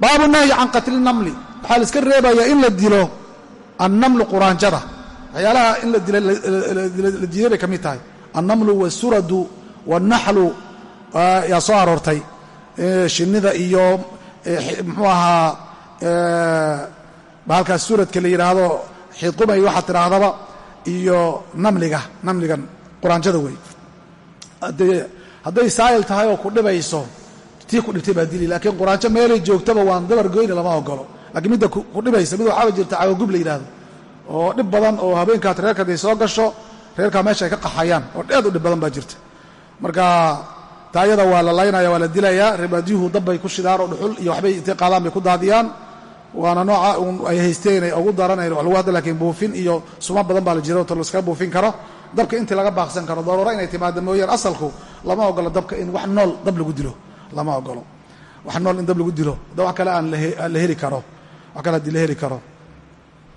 baabu nahyi can qatli namli. Waxaa la iska reebayaa in la dilo annamlu quraanjada waxyaalaha in la diiday bay ka mid tahay annamlu wasuradu wاnaxlu yaa soo aroortay shinnida iyo muxuu ahaa bahalkaas suradka la yidhaahdo xiidqumay waxaad tidhaahdaba iyo namliga namligan quraanjada wey hadday saayil tahay oo ku dhibayso tii ku dhibtay baa dili laakiin quraanjo meelay joogtaba waan dabar goyni lama ogolo lakiin midda ku dhibaysa mid waxaaba jirta cawagub la yidhahdo oo dhib badan oo habeenkaad reerka haday soo gasho reerkaa meesha ay ka qaxayaan oo dheed u dhib badan baa jirta. Marka taayada waa la laynaya waa la dilayaa reebaadyuhu dabbay ku shidaan oo dhuxul iyo waxbay intay qaadaan bay ku daadiyaan. Waana nooca ay haysteen ay ugu daranayn wax lagu hadda lakiin buufin iyo suma badan baa la jira oo laskaga buufin karo. Dabka intii laga baaqsan karo daruuro inay timaado mooyaan asalku lama ogolo dabka in wax nool dab lagu dilo lama ogolo wax nool in dab lagu dilo da wax kale aan la heli karo wax kale haddii la heli karo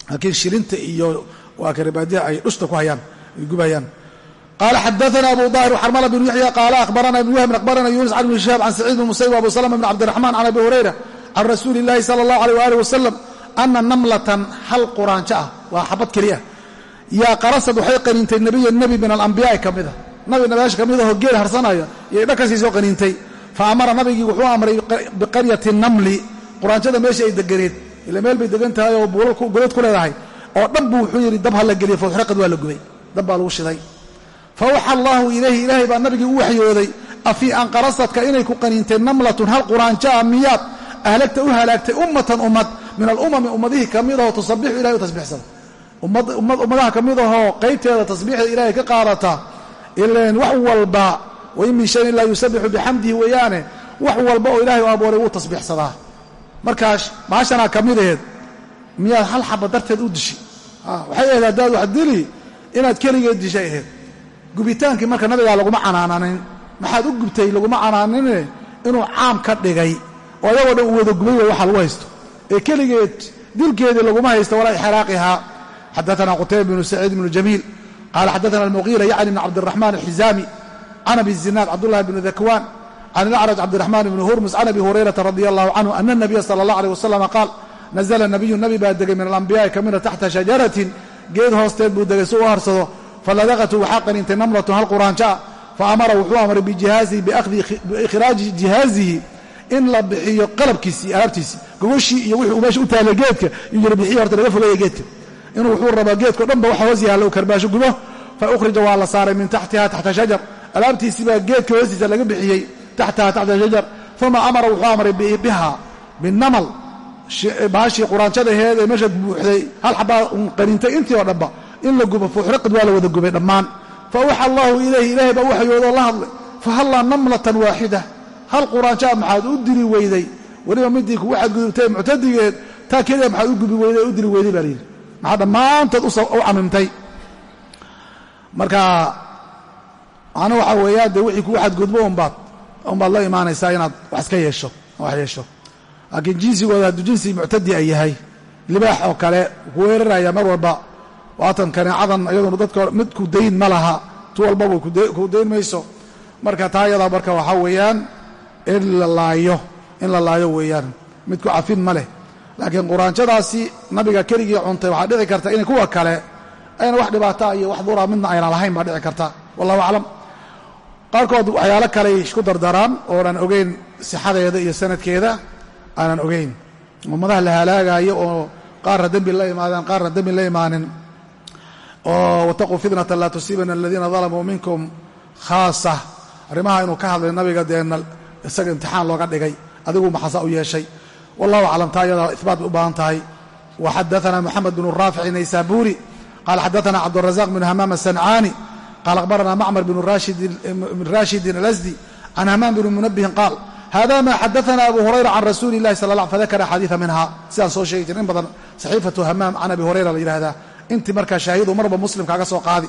laakiin shilinta iyo waa karebaadiha ay dhushta ku hayaan ay gubayaan qaala xadaana abu daahir xarmala bn yaxya qaala akhbarana ibn wahbin akhbarana yunis can ibn shihaab can saciid bn musayb abu salama bn cabdiraxman can abi hurayra can rasuuli اllahi salى اllahu alيh waalih wasalam ana namlatan hal quraanjo ah waa xabad keliya yaa qarasad waxay qaniintay nebiya nebi min alambiyaai ka mida nabi nabiyaasha ka mid ahoo geel harsanaya iyo dhakasii soo qaniintay fa amara nabigii wuxuu amray biqaryati namli quraanjada meesha ay deganeed ila meel bay degan tahay oo buulal ku leedahay. Oo dhan buu wuxuu yidhi dab ha la geliyo fawxraqad waa la gubay. Dab baa lagu shiday. Fa allaahu ilayhi ilaahay baa nabigii u waxyooday afii an qarasadka inay ku qaniintay namlatun hal quraanjaa miyaad? Ahlagta u halaagtay ummatan ummad min alumami ummadihii ka mid ahoo tusabixu ilahay u tasbiixsada. Ummadaha ka mid ahoo qaybteeda tasbiixda ilaahay ka qaadata ilan wax walba wain min shayin laa yusabixu bixamdihi weeyaane wax walba oo ilahay u abuuray wuu tasbiixsadaa markaas baashanaa ka mid miyaad hal xaba darteed u dishi waxay ahayd haddaad wax dili inaad keligeed dishay ahayd gubitaankii marka nabigaa laguma canaananin maxaad u gubtay laguma canaanine inuu caam ka dhigay. Oo ayagoo dhan uu wada gubay way waxa lagu haysto. Ee keligeed dilkeedii laguma haysto walaa ixraaqihaa. Xadaana qutayba bnu saciid bnu jamiil. Qaala xadaana almuqiira yacni bn cabdiraxmaan alxizaami. Can abi zinaad cabdullahi bni dakwaan can ilacraj cabdiraxmaan bni hurmus can abi hurayrata radi allahu canhu ana nabiya sala allah aleh wasalam qaal nazla nabiyu nabi baa degay min alambiyaai ka mida taxta shajaratin geed hoosteed buu degay si u harsado faladaqatu waxaa qaniintay namlatun hal quraanjaa fa amara wuxuu amray bijihaazihi biikhraaji jihaazihi in la bixiyo qalabkiisii alaabtiisii gogoshii iyo wixii uu meesha u taallay geedka iyuu yiri bixiya horta laga fogeeya geedka inuu wuxuu rabaa geedko dhan ba waxa hoos yaalla uu karbaasho gubo fa ukhrija taxtaha taxta shajar uma amara wuxuu amray biha binamal baashii quraanjadaheed ee meesha buuxday hal xabaa un qaniintay intii oo dhanba in la gubo fuuxriqid waa la wada gubay dhammaan fa waxa allaahu ilayhi ilaahay baa waxyoodoo la hadlay fahallaa namlatan waaxida hal quraanjaa maxaad u dili weyday weliba midii kugu xadgudubtay muctadigeed taa keliya maxaad u gubi weyday u dili weyday baa layidhi maxaa dhammaantood u camimtay marka macnuu waxaa unbaad unbaad la imaanaysaa inaad wax iska yeesho wax yeesho. Laakiin jinsigooda hadduu jinsi muctadi a yahay libaax oo kale ku weeraraya mar walba. Waatan kaneecadan iyaduna dadka mid ku dayn ma laha tu walbaba ku dayn mayso. Marka taa yadaa marka waxaa weeyaan in la laayo in la laayo weeyaan. Mid ku cafin ma leh. Laakiin quraanjadaasi nabiga keligii cuntay waxaa dhici karta inay kuwa kale ayna wax dhibaataa iyo wax dura midna ayna lahayn baa dhici karta. Wallahu aclam qaarkood waxyaalo kaley isku dardaraan oonan ogeyn sixadeeda iyo sanadkeeda aanan ogeyn. Ummadaha la halaagaayo oo qaarna dembi la imaadaan qaarna dembi la imaanin. Oo wataquu fitnata laa tusiibana aladiina dalamuu minkum khaasa. Arrimaha inuu ka hadlay nabiga deena isaga imtixaan looga dhigay. Adigu maxasa u yeeshay. Wallahu aclam taa iyadaa ihbaat bay u baahan tahay. Wa xadaana moxamed bnu raafic naysaburi qala xadaana cabdurazaq bn hamaam asancaani qaala akhbaranaa macmar bn rashidin alasdi can hamaan bni munabihin qaal hada ma xadaana abu hurayra can rasuuli lahi sal fadakara xadiia minha sidaan soo sheegi jira in badan saxiifatu hamaam can abi hurayra la yihahdaa intii markaa shaahidu marba muslim kaaga soo qaadi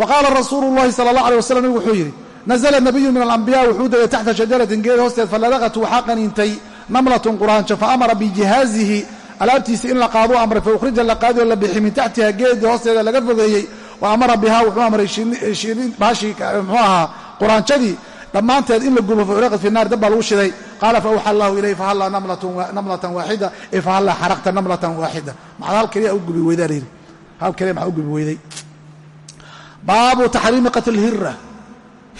wa qaala rasuulu llahi sala allah alay waslam nabigu wuxuu yidhi nazla nabiyu min alambiya wuxuu degay taxta shajaratin geed hoosteed faladaqat waxaa qaniintay namlatun quraanjo faamara bijihaazihi alaabtiisa in la qaaduu amray fauhrija la qaadi oo la bixi min taxtiha geedii hoosteeda laga fogeeyey wa amara bihaa wuxuu amray baashii mxuu ahaa quraanjadii dhammaanteed in la gubo fauriqat fi naar dab baa lagu shiday. Qaala faawxa allahu ilayh fahallaa namlatan waaxida? E fahallaa xaraqta namlatan waaxida. Maxaad hal keliya u gubi weydaa layidhi hal keliya maxaa u gubi weyday? Baabu taxriimi qatl hira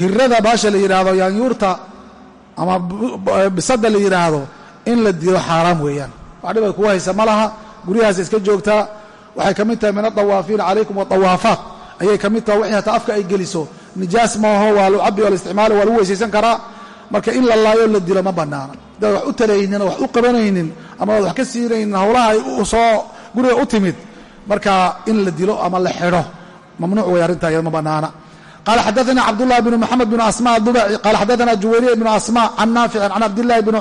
hirada baasha la yidhaahdo yaanyuurta ama bisada la yidhaahdo in la dilo xaaraam weeyaan. Wax dhibay kugu haysa ma laha. Guryahaas iska joogtaa waxay ka mid tahay min adawaafiina calaykum waawaafaat ayay ka mid tahay wixii hataa afka ay geliso. Nijaas maaho waa lu cabi oo la isticmaalo waa lagu weysaysan karaa marka in la laayo la dilo ma bannaana. Hadaad wax u talaynin oo wax u qabanaynin ama aad wax ka siinaynin howlaha ay soo guriga u timid. Marka in la dilo ama la xidho mamnuuc wey arrintaa iyada ma bannaana. Qala xadaana cabdالlahi bn mxamed bn asma dubaci qala xadaana juwayriya bn asma can naaficin can cabdilahi bn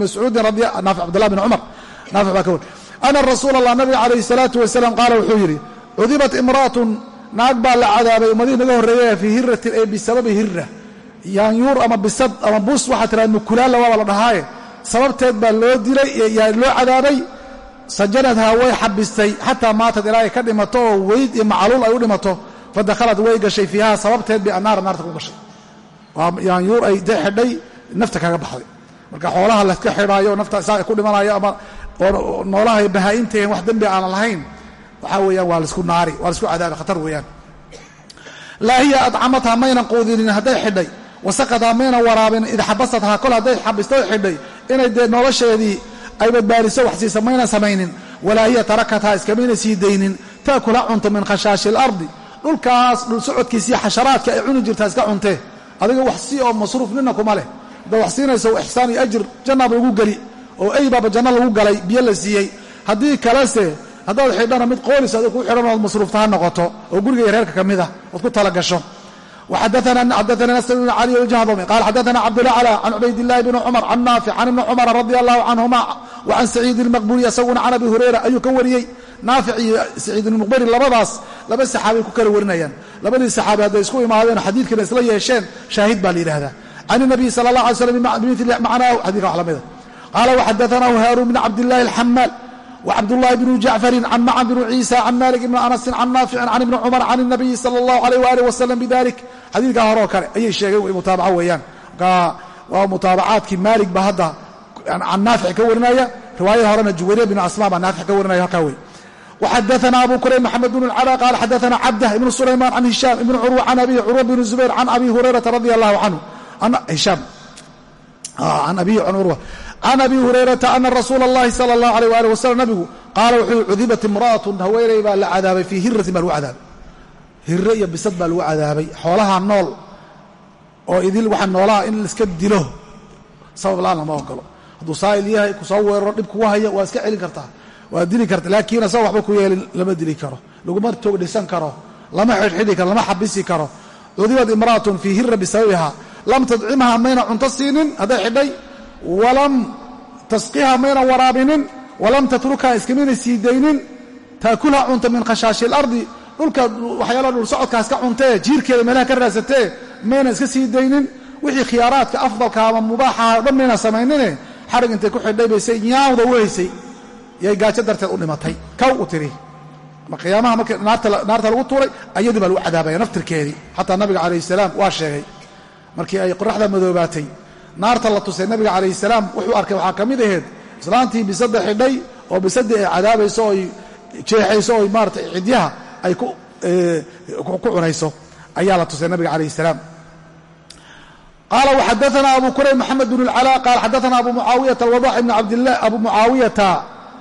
mascuudin naafic cabdillah bn cumar. Naafic baa ka wari ana rasuula allah nabiga calayh الsalaatu wasalaam qaala wuxuu yidhi cudibat imra'atun naag baa la cadaabay ummadihii naga horreeyaya fii hiratin ee bisababi hira yaanyuur ama bisad ama bus waxaa tiraa nukulaalla waaba la dhahaaye sababteed baa loo dilay loo cadaabay sajanadhaa way xabistay xataa maatad ilaa ka dhimato oo weyd iyo macluul ay u dhimato fadakhalat way gashay fiiha sababteed bay annaara naarta ku gashay waa yaanyuur ay xidhay nafta kaga baxday marka xoolaha laska xidhaayo nafta saa ku dhimanayo ama oo noolaha bahaa-intahen wax dembi aanan lahayn waxaa weeyaan waa la isku naari waa la isku cadaabi khatar weeyaan. Laa hiya adcamatha maynan quudinin hadday xidhay. Wasaqadha maynan waraabin id xabasathaa kol hadday xabisto xidhay. Inay dee nolosheedii ay badbaadiso wax siisa maynan samaynin. Walaa hiya tarakathaa iskamayna sii daynin. Taakula cunto min khashaashi ilardi dhulkaas dhul socodkiisiiyo xasharaadka ay cuni jirtaa iska cuntee adiga wax si oo masruuf nina kuma leh. Haddaad wax ixsaan iyo ajir jannaaba lagu geli oo eybaaba janno lagu galay biyo la siiyey. Haddii kalese haddaad xidhana mid qoolis adig ku xidhan ood masruufta ha noqoto oo guriga iyo reerka ka mid ah ood ku tala gasho. Xadaana nasr bn cali aljahdami qala xadaana cabdulacla can cubaydillahi bni cumar can naafic can ibni cumar radi allahu canhuma wa can saciid ilmaqburi isaguna can abi hurayra ayuu ka wariyey. Naafic iyo saciid ilmuqbari labadaas laba saxaabay ku kala warinayaan. Labadii saxaabi hadday isku imaadeen xadiidkana isla yeesheen shaahid baa la yidhahdaa can inabiy sala allah alay slam bimili macnaahu xadidka wax lamida qaala waxadaanahu haaruun bn cabdillahi alxamaal wcabdullahi bnu jacfarin can macan bnu ciisa can malik ibni anasin can naaficin can ibni cumar can inabiyi sala allahu alayh waalih wasalam bidalik xadiidkaa horeo kale ayay sheegeen way mutaabaco weeyaan waa mutaabacaadkii maalik ba hadda can naafic ka warinaya riwaayada horena juwayriya bnu asma baa naafic ka warinaya halkaa wey وxadaثna abu kurayb mxamed bn اlclا qal xadaثna cabdah ibn sulayman can hishaam ibn curwa can abihi curwa bn zubayr can abi hurayrata radi allahu canhu hishaam can abihi can curwa can abi hurayrata ana rasuula اllahi salى اllahu alيh wali waslm nabigu qaala wuxuu cudibat imra'aة haweeney baa la cadaabay fii hiratin baa lagu cadaabay hire iyo bisad baa lagu cadaabay xoolaha nool oo idil waxa noolaha in laiska dilo sabab laan lama ogolo hadduu saa'il yahay kusoo weeraro dhib kugu haya waa iska celin kartaa waa dili karta laakiin asagoo waxba ku yeelin lama dili karo laguma toog dhisan karo lama xidhxidhi karo lama xabisi karo cudibat imra'atun fii hira bisababiha lam tadcimha mayna cunto siinin hadday xidhay walam tasqiha mayna waraabinin walam tatrukha iskamayna sii daynin taakulha cunta min khashaashi ilardi dhulka waxyaalaha dhul socodkaas ka cuntee jiirkeeda meelaha ka raadsatee mayna iska sii wixii khiyaaraadka afdalka ama mubaaxaha o dhan mayna samaynine xarig intay ku xidhay nyaawda u yay gaajo darteed u dhimatay. Kaw u tiri. Qiyaamaha markii naarta lagu tuuray ayadii baa lagu cadaabaya naftirkeedii. Xataa nabiga calayh salaam waa sheegay. Markii ay qoraxda madoobaatay naarta la tusay nabiga calayhi salaam wuxuu arkay waxaa ka mid aheyd islaantii bisada xidhay oo bisada ay cadaabayso oy jeexayso oy maarata cidyaha ay eh, ku cunayso ayaa la tusay nabiga calayhi salaam. Qaala waxadaana abu kurayb maxamed bn اlcalaa qaala xadaana abu mucaawiyata alwadax ibn cabdlah abu mucaawiyata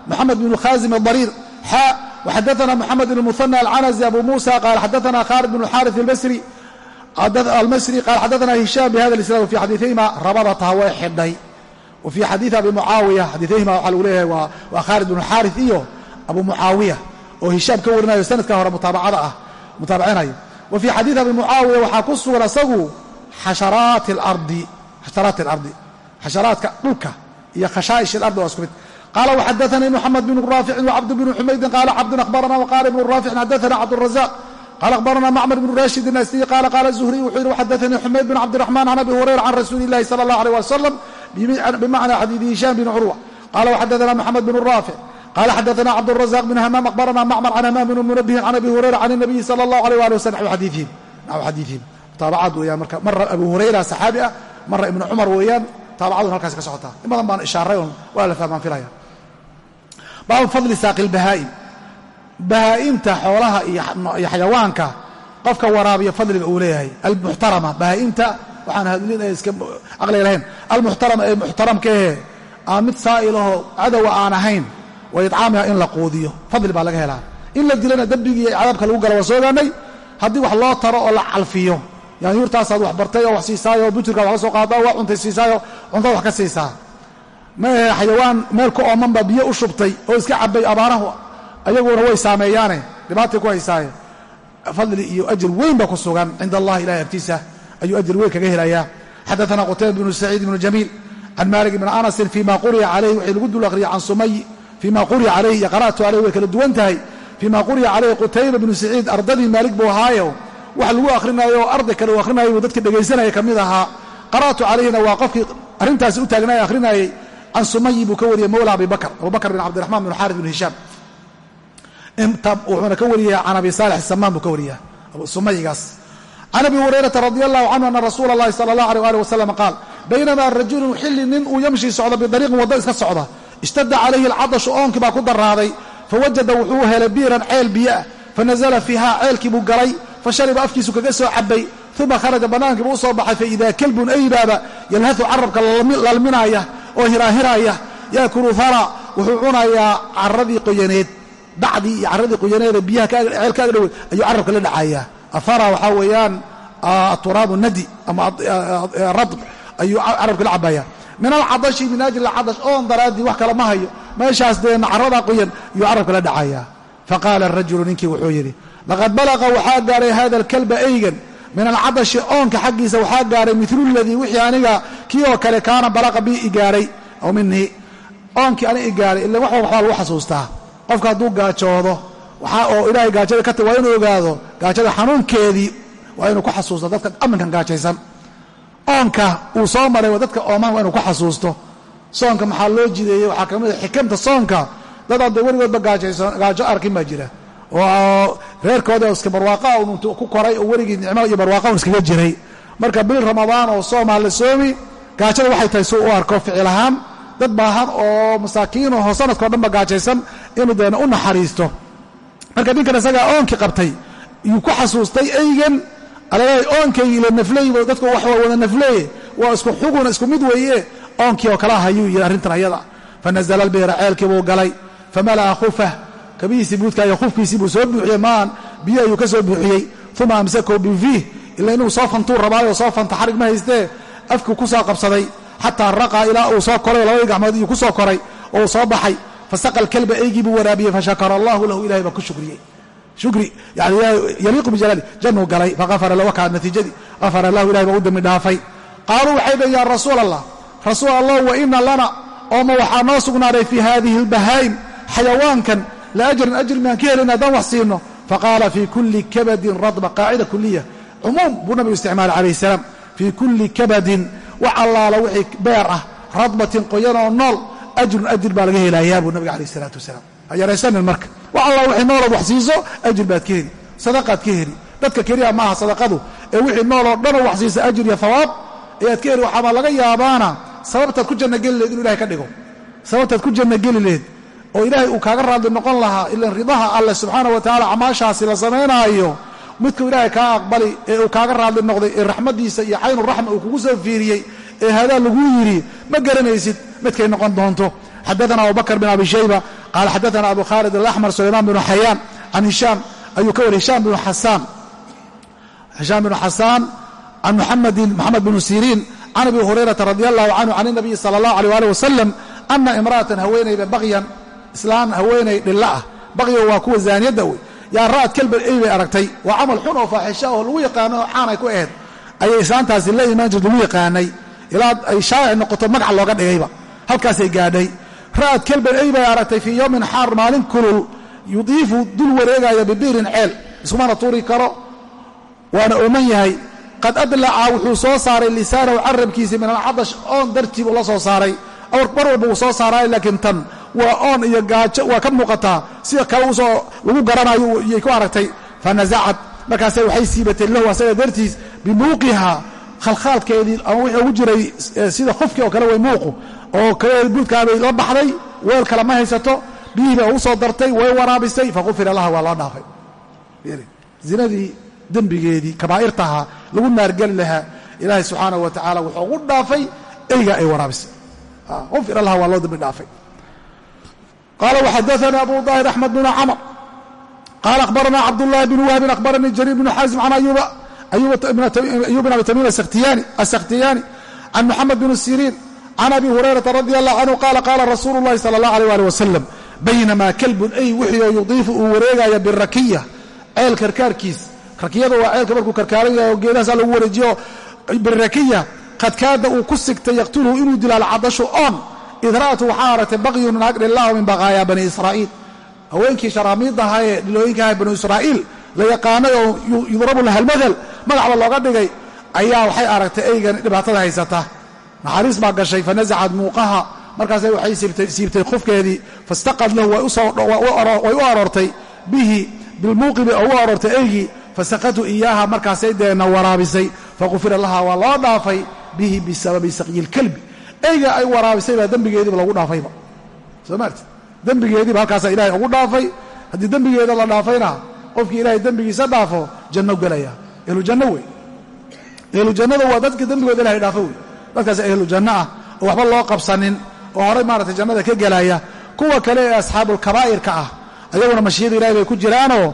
moxamed bn khazim adariir xa waxadaana moxamed bn muhana alcanazi abu muusa qaala xadaana khaalid bn xaarif albasri almasri qaal xadaana hishaam bihada isnaad fi xadiiihima rabadataha way xidhay wa fii xadiii abi mucaawiya xadiiihima waxaa lagu leeyahay waa khaalid bnu xaari iyo abu mucaawiya oo hishaam ka warinayo sanadka hore mutaabacada ah mutaabacinayo wa fii xadiii abi mucaawiya waxaa ku sugan asagu xasharaati ardi xasharaati alardi xasharaadka dhulka iyo khashaa'ish ilardi waa isku mid qaala waxadaanii moxamed bnu raaficin wacabdu bnu xumaydin qaala cabdun ahbarana waqaala ibnu raaficin xadaana cabdurazaq qal abarana macmar bnu rashid inasdi qala qaala zuhriy wuxuu yihi xadaanii xumayd bin cabdiraxmaan can abi hurayra can rasuuli illahi sala allah aleh wali wasalam bimacnaa xadiidi hishaam bin curwa qala waxadaana moxamed binu raafic qala xadaana cabdurazaq bin hamaam akhbarana macmar can hamaam bnu munabihin can abi hurayra can inabiyi sala allah aleh wali waslm naxwi xadiiihim naxwi xadiiihim taabacad weeyaan marka mara abu hurayra saxaabi ah marna ibnu cumar weeyaan taabacadun halkaasi ka socotaa in badan baan ishaaray oon waa la fahmaan filaya baabu fadli saaqi lbahaaim bahaa'imta xoolaha iyo xayawaanka qofka waraabiya fadliga uu leeyahay. Almuxtarama bahaa'imta waxaan hadlin ee iska caqliga lahayn. Almuxtarama ee muxtaramkaehe aan mid saa'ilahoo cadowa aan ahayn wa idcaamiha in la quudiyo. Fadli baa laga helaa. In la dilana dembigii cadaabka lagu gala waa soo ogaanay haddii wax loo taro oo la calfiyo yaanyuurtaasaad wax bartay oo wax siisaayo bujurkaad wax ka soo qaada oo cuntay siisaayo cuntada wax ka siisaa. Ma xayawaan meel ku oomanba biyo u shubtay oo iska cabay abaarahu ayaguna way saameeyaane. Dhibaatay ku haysaaye fadli iyo ajir weyn baa ku sugan cinda allahi ilahay agtiisa. Ayuu ajir weyn kaga helayaa. Xadaana qutayba bnu saciid bnu jamiil can malik bni anasin fima quriya calayhi wixii lagu dul aqriyay can sumay fima quriya calayhi iyo qara'tu calayhi way kala duwan tahay. Fima quriya calayhi qutayba bnu saciid ardadii maalik buu ahaayo. Wax lagu akhrinayo oo arday kale uu akhrinayay buu dadka dhegaysanaya ka mid ahaa. Qara'tu calayhina waa qofkii arrintaasi u taagnaya akhrinayay. Can sumayi buu ka wariyey mawla abi bakr abubakr bin cabdiraxmaan bin xaarid bin hishaam wuxuuna ka wariyay can abi saalix samaan buu ka wariyaa sumayigaas can abi hurayrata radi allahu canhu ana rasuula اllahi sala allah alيh ali wasalam qaal baynamaa rajulun xilli nin uu yamshi socdo bidariiqin waddo iska socda. Ishtada calayhi alcadashu oonkii baa ku daraaday fawajada wuxuu helay biiran ceel biyoah fanazla fiiha ceelkii buu galay fashariba afkiisu kaga soo cabay uma kharaja bannaankiibu u soo baxay faida kelbun aybaaba yalhau carabka lalminaya oo hiraahiraya yaakulu hara wuxuu cunayaa caradii qoyaneed bacdii iyo caradii qoyaneeda biyaha ceel kaaga dhoweed ayuu carabka la dhacayaa. Ahara waxaa weeyaan turaabu nadi ama radb ayuu carabka la cabaya min alcadashi min ajli cadash oon daraadii wax kale ma hayo. Meeshaas deena carada qoyan ayuu carabka la dhacayaa. Faqaala rajulu ninkii wuxuu yidhi laqad balaqa waxaa gaaray hada alkalba eygan. Min alcadashi oonka xaggiisa waxaa gaaray milu ladii wixii aniga kii oo kale kaana balaqa bii igaaray aw minii oonkii ani igaaray ila wax waxbaa lagu xasuustaa qofka hadduu gaajoodo oo ilaahay gaajada ka waa inuu ogaado gaajada xanuunkeedii waa inuu ku xasuusto dadka amminkan gaajaysan. Oonka uu soo maray waa dadka ooman waa inuu ku xasuusto. Soonka maxaa loo jideeyey? Waxaa ka mid a xikamta soonka. Dad hadda weligoodba gaajo arkin baa jira. Oo reerkooda iska barwaaqaa un ku koray oo weligii nicmo iyo barwaaqa un iskaga jiray. Marka bil ramadaan oo soomaa la soomi gaajada waxay tahay suu u arko ficil ahaan dad baahan oo masaakiin oo sanadkao dhanba gaajaysan inuu deena u naxariisto. Marka ninkan isagaa oonkii qabtay yuu ku xasuustay eygan alaleeyahay oonkaygi ila nafley dadku wax waa wada nafleeye waa isku xuguna isku mid weeye oonkii oo kale ah ayuu yidhi arrintan ayada. Fanazla albiira ceelkii buu galay. Famala'a khufah kabihiisii buudka iyo khufkiisii buu soo buuxiyey maan biyo ayuu ka soo buuxiyey. Uma amsakuu bifiih ila inuu soo fantuu rabaayo soo fanta xarig ma haystee afkii ku soo qabsaday xataa raqaa ilaa uu soo koray labadii gacmood iyuu ku soo koray oo uu soo baxay. Fasaqa alkalba eygii buu waraabiyey fashakara allahu lahu ilahay baa ku shukriyey. Shukri. Yani yaliiqu bijalaali jannuu galay faafara lahu wakaad natiijadii afara lahu ilahay baa u dembi dhaafay. Qaaluu waxay dhaheen yaa rasuul allah rasuul allah wa ina lana ooma waxaa noo sugnaaday fii hadihi albahaa'im xayawaankan la ajrin ajri maan ka helin haddaan wax siino. Faqaala fii kulli kabadin radba qaacida kuliya cumuum buu nabigu isticmaalay calayh salaam. Fii kulli kabadin wax allaala wixii beer ah radbatin qoyanoo nool ajrun ajir baa laga helayaa buu nabiga alayh isalaatu wasalaam. Ha yaraysanin marka. Wax alla wixii noolood wax siiso ajir baad ka heli. Sadaqaad ka heli. Dadka keliya maaha sadaqadu. Ee wixii nooloo dhanoo wax siisa ajir iyo hawaab ayaad ka heli waxaabaa laga yaabaana sababtaad ku janna geli lehed inu ilahay ka dhigo. Sababtaad ku janna geli lehed oo ilaahay uu kaaga raadli noqon lahaa ilan ridaha alleh subxaana wa tacaala camaashaasi la samaynaayo midkuu ilaahay kaa aqbali ee uu kaaga raadli noqday ee raxmaddiisa iyo caynuraxma uu kugu soo fiiriyey ee hadaa laguu yidhi ma garanaysid midkay noqon doonto. Xadaana abubakr bin abi shayba qaala xadaana abu khaalid alaxmar sulaymaan binu xayaan can hishaam ayuu ka wariy hishaam binu xasaan hishaam binu xasaan can muxamedin moxamed binu siriin can abi hurayrata radi allahu canhu can inabiyi sala allah alيh ali wasalam ana imra'atan haweenayba baqyan islaan haweenay dhilla ah. Baqyo waa kuwa zaaniyadda wey yaa ra'ad kalban ey bay aragtay. Waa camal xun oo faaxisha oo lagu yaqaano caanay ku aheyd ayay islaantaasi la imaan jirta lagu yaqaanay. Ilaa ay shaa'ic noqoto magac looga dhigayba halkaasay gaadhay. Ra'ad kalban ey bay aragtay fii yowmin xaar maalin kulul. Yudiifu dul wareegaya bibiirin ceel. Iskumana tuuri karo. Waana ooman yahay. Qad adlaca wuxuu soo saaray lisaanahu carabkiisa min alcadash oon dartii la soo saaray. Mar walba wuu soo saaraay laakiin tan waa oon iyo gaajo waa ka muuqataa sida kale u soo lagu garanayo iyay ku aragtay. Fanazacad markaase waxay siibateen lahu asaga dartiis bimuuqiha khalkhaalkeedii ama wixii ugu jiray sida khufkii oo kale way muuqu oo kale buudkaabay la baxday weel kale ma haysato biyihii bay ugu dartay way waraabisay faqufira laha waa loo dhaafay. Zinadii dembigeedii kabaa'irtaha lagu naargeli lahaa ilaahay subxaanahu wa tacaala wuxuu ugu dhaafay eygaa ay waraabisay. Ufira laha waa loo dambi dhaafay qala wxadaana abu daahir axmed bn camr qala akhbarana cabdullahi bn wahbin akhbaranii jariir bn xaazim can ayub bn abi tamiim asakhtiyaani can muxamed bn siriin can abi hurayrata radi allah canhu qala qala rasuulu اllahi salى اllah alيh ali wasalam baynamaa kalbun ay wixioo yudiifu uu wareegaya birakiya ceel karkaarkiis rakiyada waa ceelka markuu karkaaran yahay oo geedahaasaa lagu wareejiyo birakiya qad kaada uu ku sigtay yaqtulhu inuu dilo alcadashu oon id ra'atu waxaa aragtay bakyun naag dhilaahu min baqaaya bani israa'iil. Haweenkii sharaamiidahaa ee dhilooyinkaha banu israa'iil la yaqaanay oo yudrabu laha almadal. Magacba looga dhigay ayaa waxay aragtay eygan dhibaatada haysata. Naxariis baa gashay fanasacad muuqaha. Markaasay waxay siibtay khufkeedii fastaqad lahu way u aroortay bihi bilmuuqibi oo u aroortay eygii fasaqatu iyaaha markaasay deena waraabisay. Faqufira laha waa loo dhaafay bihi bisababi saqyi lkalbi eyga ay waraabisay baa dembigeediiba lagu dhaafayba. Soo maarti dembigeediiba halkaasaa ilahay ugu dhaafay. Haddii dembigeeda la dhaafayna qofkii ilaahay dembigiisa dhaafo janno gelaya ehlu janno wey. Ehlu jannada waa dadka dembigooda ilahay dhaafo wey. Dadkaas ehlu janno ah oo waxba loo qabsanin oo horay maaragtay jannada ka gelaya kuwa kale ee asxaabulkabaa'irka ah ayaguna mashiyada ilahay bay ku jiraanoo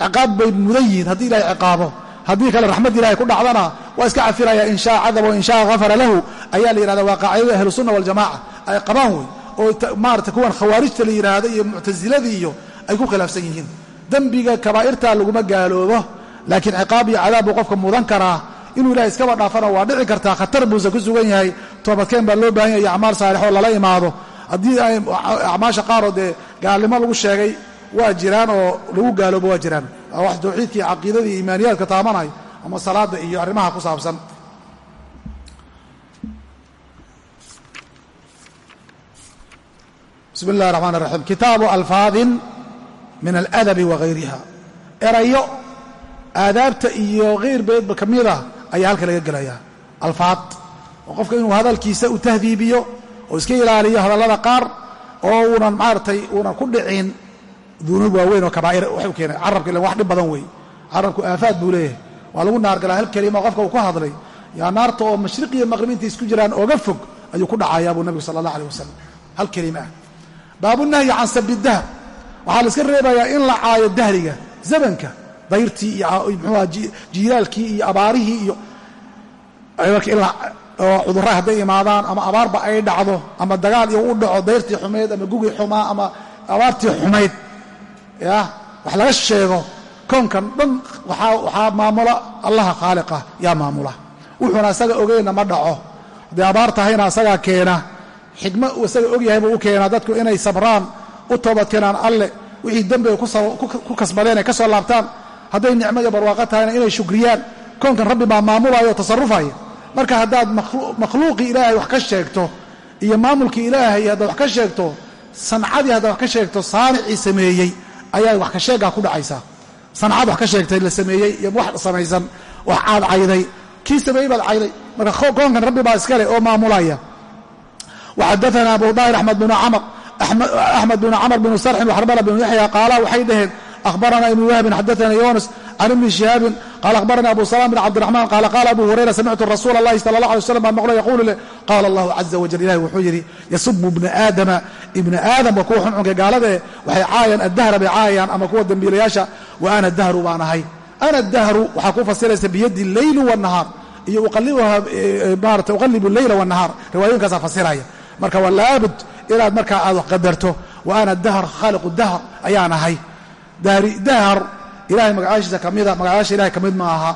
ciqaab bay mudan yihiin haddii ilahay ciqaabo haddii kale raxmad ilahay ku dhacdana waa iska cafiraya in shaa cadaba wain shaa hafara lahu. Ayaa la yidhahda waa qaacidada ahlusunna waljamaca ay qabaan wey oo maarata kuwan khawaarijta la yidhaahdo iyo muctasiladii iyo ay ku khilaafsan yihiin. Dembiga kabaa'irta laguma gaaloobo laakiin ciqaab iyo cadaab buu qofka mudan karaa. Inuu ilahay iskaba dhaafana waa dhici kartaa khatar buusa ku sugan yahay. Toobadkeen baa loo baahan yahay acmaal saalixoo lala imaado. Haddii ay acmaasha qaaroo dee gaalnimo lagu sheegay waa jiraan oo lagu gaaloobo waa jiraan wax tawxiidkii caqiidadii iimaaniyaadka taamanay ama salaada iyo arrimaha ku saabsan bismi اllahi الرaxmaan الraxiim kitaabu alfaadin min aladabi wagayriha erayo aadaabta iyo keyrbeedba ka mida ayaa halka laga gelayaa alfaad oo qofka inuu hadalkiisa u tahdiibiyo oo iska ilaaliyo hadallada qaar oo uunan maaratay uunan ku dhicin dunuub waaweyn oo kabaa'ir waxu keenay. Carabka ilan wax dhib badan weeye carabku aafaad buu leeyahay. Waa lagu naargalaa hal kelima qofka uu ku hadlay. Yaa naarta oo mashriq iyo maqrib intay isku jiraan ooga fog ayuu ku dhacayaa buu nebigu sala allah aleh wasalam hal kelima ah. Baabunahyi can sabidahab waxaa la iska reebayaa in la caayo dahriga zamanka. Dayrtii iyo mxuuha jiilaalkii iyo abaarihii iyo cudurra hadday imaadaan ama abaarba ay dhacdo ama dagaal iyo u dhaco dayrtii xumayd ama gugii xumaa ama abaartii xumayd ya wax laga sheego koonkan dhan waxaa maamula allaha khaaliqa. Yaa maamula wuxuuna asaga ogeyna ma dhaco. Hadday abaar tahayna asagaa keena xikmo uu isaga ogyahay buu u keenaa dadku inay sabraan u toobadkeenaan alle wixii dembiga ku kasbadeen ay ka soo laabtaan hadday nicmo barwaaqo tahayna inay shukriyaan koonkan rabbi baa maamulaya tasarufaya marka haddaad makhluuqii ilaahay wax ka sheegto iyo maamulkii ilaahay haddaad wax ka sheegto sancadii haddaad wax ka sheegto saanicii sameeyey ayaa wax ka sheegaa ku dhacaysaa sancad wax ka sheegtay la sameeyey iyo wax samaysan wax aad cayday. Kii sameeyey baad cayday. Marka koonkan rabbi baa iskale oo maamulaya. Waxadaana abu daahir axmed bnu camr axmed bn camr bn sarxin waxarbala bn yaxya qaala waxay dhaheen ahbarana ibn wahbin xadaana yunis can ibni shihaabin qaala ahbarani abu salam bn cabdiraxman qaala qaala abu hurayra samictu rasuula allahi sala allah alay slam baan maqlo yaquulu leh qaala allahu caza wajal ilahi wuxuu yidhi yasubu ibna aadama ibna aadam waa kuwa xunxunka gaaladae waxay caayaan addahra bay caayaan ama kuwa dembiilayaasha wa ana dahru baan ahay. Ana dahru waxaa ku fasiraysa biyadi leyli wanahaar iyo maarata uqalibu leyla wanahaar riwaayooyinkaasaa fasiraya. Marka waa laabud inaad markaa aad wax qadarto wa ana dahr khaaliqu dahr ayaan ahay. Dahr ilahay magacaashiisa kamida magacaasha ilahay ka mid ma aha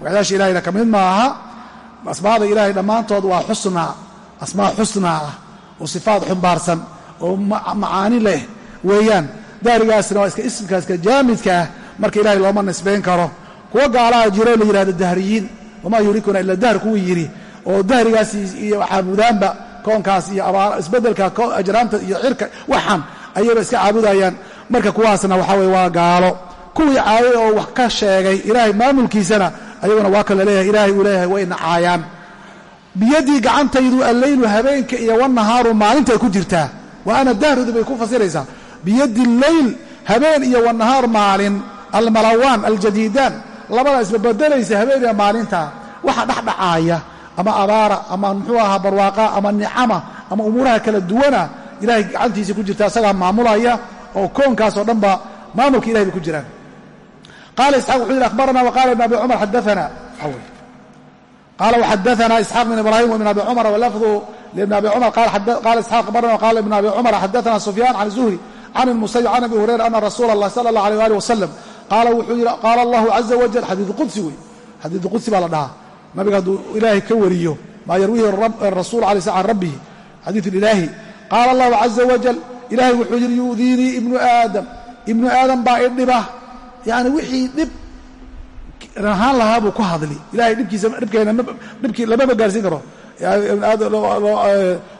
magacaasha ilahayna ka mid ma aha asmaada ilaahay dhammaantood waa xusnaa. Asmaa xusnaa ah. Oo sifaad xumbaarsan. Oo macaani leh. Weeyaan dahrigaasna waa iska ismka iska jaamidka ah. Marka ilahay looma nisbayn karo. Kuwa gaalaha jiro la yidhahdo dahriyiin wamaa yurikuna ila dahr kuwii yidhi. Oo dahrigaas iyo caabudaanba koonkaas iyo isbeddelka ajraamta iyo cirka waxan ayayba iska caabudayaan. Marka kuwaasna waxa weye waa gaalo kuwii caayay oo wax ka sheegay ilaahay maamulkiisana ayaguna waa kan la leeyahay ilaahay uu leeyahay way nacaayaan biyadii gacantaydu alleylu habeenka iyo wanahaaru maalintay ku jirtaa. Wa ana dahrudu bay ku fasiraysaa biyadi leyl habeen iyo wanahaar maalin almalawaan aljadiidaan labada isbabedelaysa habeen iyo maalinta waxa dhexdhacaaya ama abaara ama muxuu ahaa barwaaqa ama nicama ama umuuraha kala duwana ilahay gacantiisa ku jirta isagaa maamulaya oo koonkaas oo dhanba maamulka ilahay bay ku jiraan qaala isxaq wuxuu yidhi akhbarana waqala ibn abi cumar xadaana qaala waxadaana isxaaq bin ibrahim ibn abi cumar walafdu libn abi cumar qaala isxaq akhbarana waqala ibn abi cumar xadaana sufyaan can zuhri can ilmusayib can abi hurayra ana rasuula allah sala allah alيh ali wasalam qaala wuxuu yidhi qaala allahu caza wajal xadiidu qudsi wey xadiidu qudsi baa la dhahaa nabiga hadduu ilaahay ka wariyo maa yarwihi rasuul alay sl can rabbihi xadiidu ilaahi qaala allahu caza wajal ilaahay wuxuu yidhi yu'diinii ibnu aadam ibnu aadam baa idhiba yani wixii dhib ahaan lahaa ku hadli. Ilahay dhibkiisa dhibkeena dhibkii lamaba gaarsiin karo.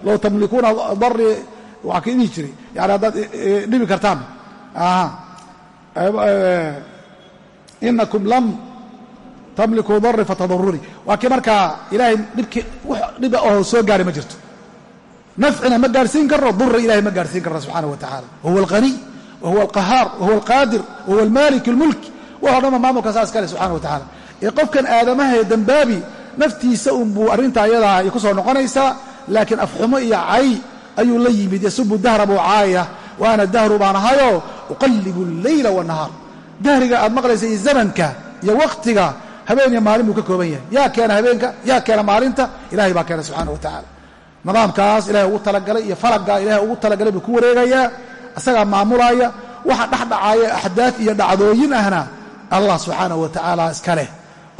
Loo tamlikuuna dari waxaa ka idhihi jiray. Yani haddaad dhibi kartaan. Inakum lam tamliku dari fataduruni. Waa markaa ilaahay dhibkii dhiba oo soo gaari ma jirto. Nafcina ma gaarsiin karo dura ilahay ma gaarsiin karo subxaana wa tacala wahuwa alghaniy wahuwa alqahaar wahuwa alqaadir wahuwa almaalik almulk waxo dhanba maamulka saas kale subxana wa tacala ee qofkan aadamahae dembaabi naftiisa unbuu arrinta ayadaa ay ku soo noqonaysaa laakiin afxumo iyo cay ayuu la yimid yasubu dahra buu caaya wa ana dahru baan ahayoo uqallibu alleyla wanahaar dahriga aad maqlaysa iyo zamanka iyo wakhtiga habeen iyo maalin buu ka kooban yahay yaa keena habeenka yaa keena maalinta ilahay baa keena subxana wa tacala nidaamkaas ilahay ugu talagalay iyo falaggaa ilahay ugu talagalay buu ku wareegayaa isagaa maamulaya waxa dhexdhacaaya axdaad iyo dhacdooyin ahna allah subxaana wa tacaala iskaleh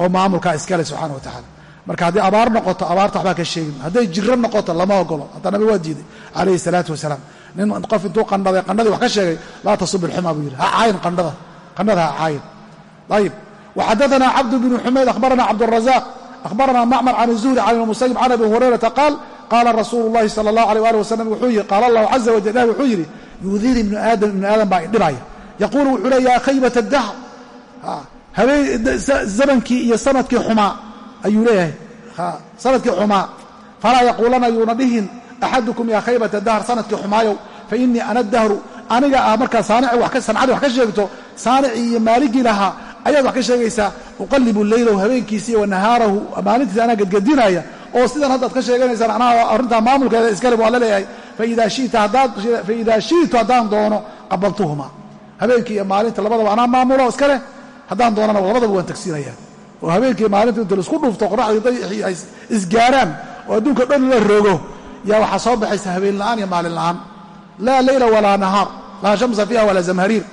oo maamulkaa iskaleh subxana wa tacaala marka hadday abaar noqoto abaarta waxbaa ka sheegin. Hadday jirro noqoto lama ogolo. Hataa nabi waa diiday calayhi salaatu wasalaam nin qof intuu qandhaday qandhadii wax ka sheegay laa tasub ilxumaa buu yidhi ha caayin qandhada qandhada ha caayin. Ayib waxadaanaa cabdu bnu xumayd ahbarana cabdurazaaq ahbarana macmar can zuhri can ilmusayib can abi hurayrata qaal qaala rasuulu llahi sala allah alay ali wasalam wuxuu yidhi qaala allahu caza wajal yuudiini ibnu aadam ibnu aadam baa idhibaya. Yaquulu wuxuu le yaa khaybata adahr zamankii iyo sannadkii xumaa ayuu leeyahay. Sanadkii xumaa. Falaa yaquulanna yuuna dhihin axadukum yaa khaybata dahr sannadkii xumaayow fa innii ana dahru aniga ah markaa sancadii wax ka sheegto saanicii iyo maaligii lahaa ayaad wax ka sheegaysaa uqallibu leylahu habeenkiisiiyo wanahaarahu maalintiisa anaa gedgedinaya oo sidan haddaad ka sheeganaysaan anaa arrintaa maamulkeeda iskale waa la leeyahay faida shi'tu haddaan doono qabaltuhuma habeenkii iyo maalinta labadaba anaa maamulo iska leh haddaan doonana labadaba waan tagsiinaya oo habeenkii maalinta inta la isku dhufto qoraxdii ay isgaaraan oo adduunka dhan la rogo yaa waxaa soo baxaysa habeen la'aan iyo maalin la'aan. Laa leyla walaa nahaar laa shamsa fiiha walaa zamhariir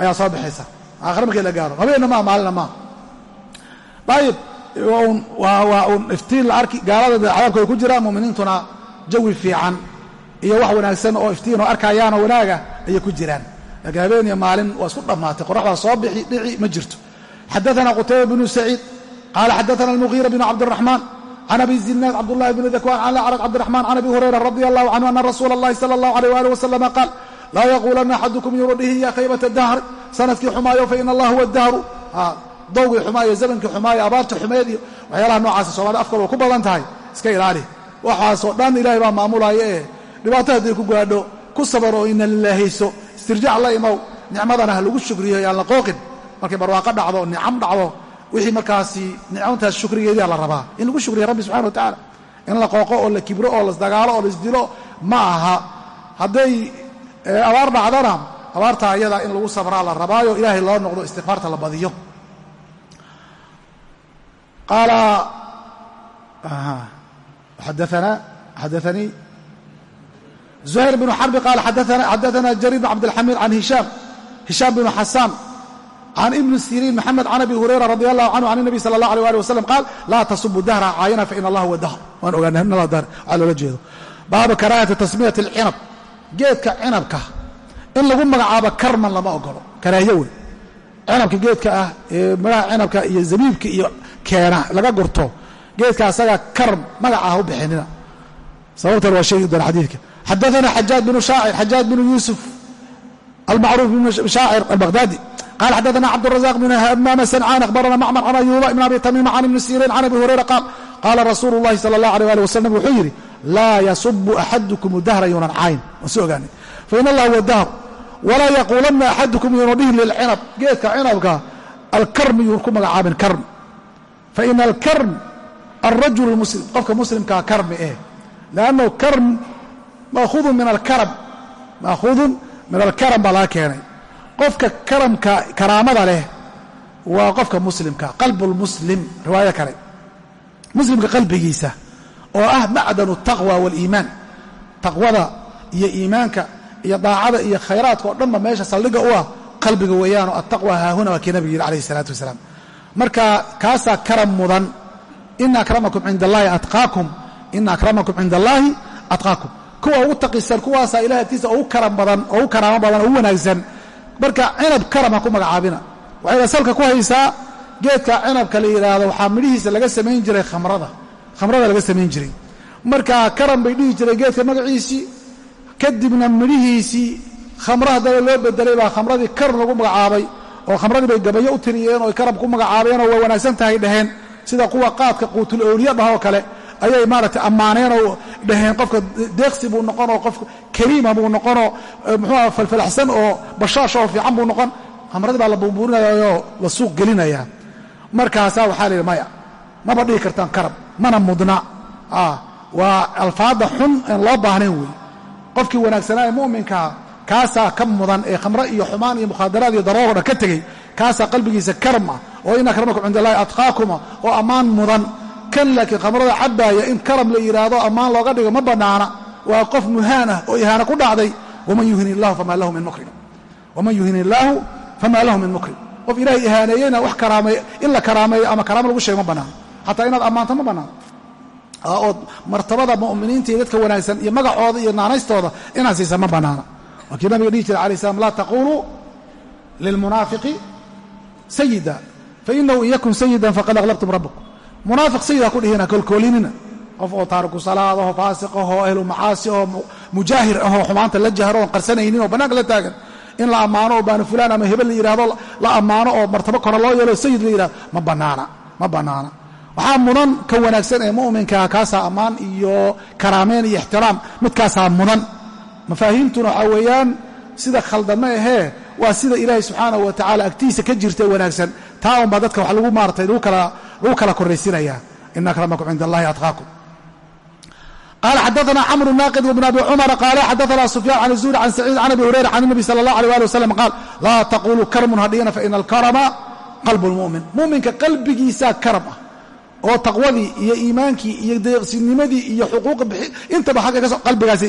ayaa soo baxaysa. Aakhire markii la gaaro habeenna maa maalina maa. Ayib waa sannadkii xumaayo faina allah huwa dahru dawgii xumaayo zamankii xumaayo abaarta xumeed iyo waxyaalaha noocaasa soomaalida afkal way ku badan tahay. Iska ilaali. Waxaasoo dhan ilahay baa maamulaya ee dhibaato hadday ku gaadho ku sabar oo ina lilaahayso istirjaac la imow nicmadana ha lagu shukriyo yaan la qooqin. Markay barwaaqo dhacdo nicam dhacdo wixii markaasi nicamtaas shukrigeediia la rabaa. In lagu shukriya rabbi subxana wa tacaala. In la qooqo oo la kibro oo lasdagaalo oo laisdilo ma aha. Hadday abaar dhacdana abaarta ayada in lagu sabraa la rabaayo ilaahay loo noqdo istikfaarta la badiyo qaala xadaana xadaanii zuhayr bnu xarbi qaala xadaana jariir bn cabdilxamiid can hishaam hishaam binu xasaan can ibni siriin maxamed can abi hurayra radi allahu canhu can inabi sala allah alay ali wasalam qaal laa tasubu dahra caayana faina allah huwa dahr waan ogaanay in allah dahr waxaa loola jeedo baabu karaahati tasmiyati alcinab geedka cinabka in lagu magacaabo karman lama ogolo karaahiyo wey cinabka geedka ah ee magaca cinabka iyo zabiibka iyo keena laga gurto geedka asaga karm magaca ah u bixinina sababtan waa sheegi doona xadiidka. Xadaana xajaaj binu shaacir xajaaj binu yuusuf almacruuf bn shaacir albaqdaadi qala xadaana cabdurazaq bn hamama sancaan ahbarana macmar can ayuuba ibn abi tamiima can ibni siriin can abi hurayra qaal. Qaala rasuulu llahi sala allah alay ali wasalam wuxuu yidhi laa yasubu axadukum dahra yuunan cayn waan so ogaanay. Fain allah huwa dahr walaa yaquulanna axadukum yuuna lilcinab geedka cinabka alkarm yuun ku magacaabin karm faina alkarm alrajul muslim qofka muslimkaa karmi eh lannahu karm maahuudun min alkaram maahuudun min alkaram baa laga keenay qofka karamka karaamada leh waa qofka muslimka qalbulmuslim riwaayo kale muslimka qalbigiisa oo ah macdanu taqwa waaliimaan taqwada iyo iimaanka iyo daacada iyo khayraadka oo dhanba meesha saldhigga u ah qalbiga weeyaanoo attaqwa haahuna waa kii nabigu yidhi alayhi isalaatu wasalaam marka kaasaa karam mudan. Ina akramakum cinda allahi atqaakum. Ina akramakum cinda allaahi atqaakum. Kuwa ugu taqisan kuwaasaa ilahay agtiisa ugu karam badan ugu karaamo badan ugu wanaagsan. Marka cinab karam ku magacaabina. Waxayna salka ku haysaa geedka cinabka la yidhaahdo waxaa midhihiisa laga samayn jiray khamrada. Khamrada laga samayn jiray. Marka karam bay dhihi jireen geedka magaciisii kadibna midhihiisii khamro haddana loo bedelay baa khamradii karam lagu magacaabay oo khamradii bay gabayo u tiriyeen oo karam ku magacaabeenoo way wanaagsan tahay dhaheen. Sida kuwa qaadka quutul awliya dhahoo kale ayay maaragtay ammaaneen oo dhaheen qofka deeqsi buu noqonoo qofka kariima buu noqonoo muxuuha falfalaxsan oo bashaash oo fiican buu noqon. Khamradii baa la buunbuurinayayoo la suuq gelinayaa markaasaa waxaa la yidhi maya maba dhihi kartaan karab mana mudna. Waa alfaadda xun aan loo baahnayn wey qofkii wanaagsanaa ee mu'minkaa kaasaa ka mudan ee khamre iyo xumaan iyo mukhaadaraad iyo daroogo dhan ka tegey kaasaa qalbigiisa karam oo in akramakum cinda allahi atqaakuma oo ammaan mudan. Kan laakiin khamrada cabbaaya in karam la yidhaahdo ammaan looga dhigo ma bannaana. Waa qof muhaan ah oo ihaano ku dhacday waman yuhin illahu famaa lahu min mukrim. Waman yuhin illaahu famaa lahu min mukrim. Qof ilaahay ihaaneeyeyna wax karaamay in la karaameeyo ama karaamo lagu sheego ma bannaano xataa inaad ammaanto ma bannaano ood martabada mu'miniinta iyo dadka wanaagsan iyo magacooda iyo naanaystooda inaad siisa ma bannaana waa kii nabiga dhihi jiray alai slam laa taquluu lilmunaafiqi sayida fainahu in yakun sayidan faqad aqlabtum rabbakum munaafiq sayid ha ku dhihina kolkoolinina qof oo taariku salaadaho faasiq ahoo ahlu macaasi oo mujaahir ahoo xumaanta la jahro oon qarsanaynin oo bannaanka la taagan. In la ammaano oo baanu fulaan ama hebel la yidhahdo la ammaano oo martabo kore loo yeelo sayid la yidhahdo ma bannaana ma bannaana waxaa mudan ka wanaagsan ee mu'minkaa kaasaa ammaan iyo karaameyn iyo ixtiraam midkaasaa mudan mafaahiimtuna waxaa weeyaan sida khaldama ahee waa sida ilaahay subxaanahu wa agtiisa ka jirta ee wanaagsan. Taa unbaa dadka wax lagu maaratay lagu kala korraysinaya ina akramakum cinda allahi atqaakum. Qala xadaana camru naaqid bn abi cumara qaala xadaana sufyaan can zuhri can saciid can abi hurayra can nabi sala allah alay ali wasalam qaal laa taquluu karmun hadhigana faina alkarama qalbu lmu'min muminka qalbigiisaa karam ah oo taqwadii iyo iimaankii iyo deeqsinimadii iyo xuquuqa intaba agga ka so qalbigaasi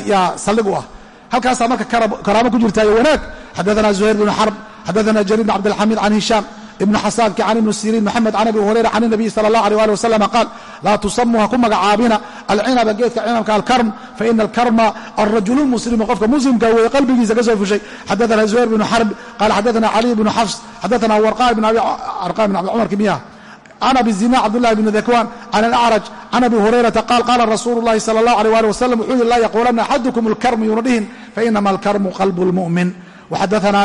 halkaasaa marka karaamo ku jirta iyo wanaag. Xadaana zuhayr bn xarb xadaana jariir bn cabdilxamiid can hishaam ibnu xasaadki can ibni siriin moxamed can abi hurayra can inabiyi sala allah aleh ali wasalam qaal laa tusamu ku magacaabina alcinaba geedka cinabka alkarm faina alkarma alrajulu muslimu qofka muslimka weye qalbigiisa ka soo fushay. Xadaana zuhayr bnu xarb qaal xadaana caliy bnu xafs xadaana warqa bn abi cumarki miya can abi zina cabdulahi bn dakwan can alacraj can abi hurayrata qaal qaala rasuulu lahi sala allah aleh ali wasalam wuxuu yihi laa yaquulanna axadukum alkarm yuuna dhihin fainama alkarmu qalbu lmu'min وxadثna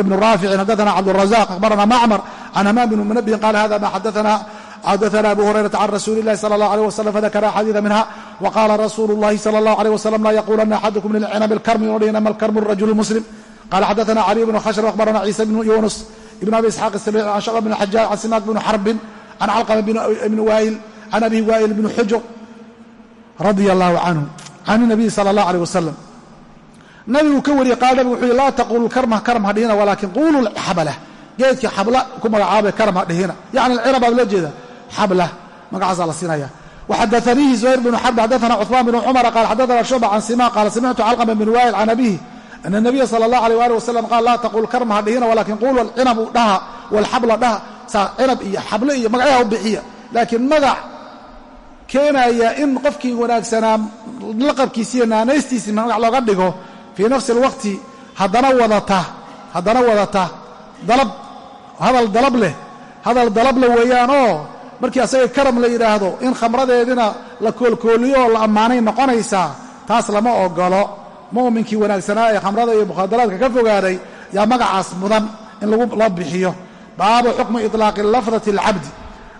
iبن rاafici xadثna cabdالرaزاq akhbarana mcmr can hmaam بn mنبهin qal hada ma xadثna abu hurayرaةa can rasuuli الlahi slى الlه عليه وsلم fadakra axaadiiثa minha وqala rasuulu الlahi slى الlه عليه وsلم la yaqulana axaduكم lilcinab اlkarm yudhin ama اlkarm الrajul الmslim qala xadثna clي بن khشhr akhbarana ciisa بn yunus ibn abi isxaaq الsبيع can shqr بn xajaaj can simaak بn xarbin can calqma bn wail can abi wail bn xujr radي الlah canhu can الnabiy slى الlه عليه وsلم nabigu ka wariyey qaal nabigu wuxuu yhi laa taqulu karma karm ha dhihina walaakin qulu xabla. Geedkii xabla ku magacaabay karm ha dhihina. Yacni alcirab baa loo jeeda. Xabla magacaasaa la siinaya. Waxadaaniihi zuhayr bnu xarb xadaana cuثmaan bn cumara qaal xadaana shucba can sima qaala samictu calqama bn waayil can abihi ana nabiya sala allah alيh ali wasalam qaal laa taqul karma ha dhihina walaakin qulu alcinabu dhaha walxabla dhaha. Saa cinab iyo xable iyo magacyaha u bixiya. Laakiin magac keenaya in qofkii wanaagsanaa laqabkiisiiyo naanaystiisii magac looga fii nafsi alwaqti haddana wadata haddana wadata dalab hadal dalab leh hadal dalab leh weeyaanoo markii asaga karam la yidhaahdo in khamradeedina la koolkooliyo oo la ammaanay noqonaysaa taas lama ogolo mu'minkii wanaagsanaa ee khamrada iyo mukhaadaraadka ka fogaaday yaa magacaas mudan in loo bixiyo. Baabu xukmi itlaaqi lafdati alcabdi.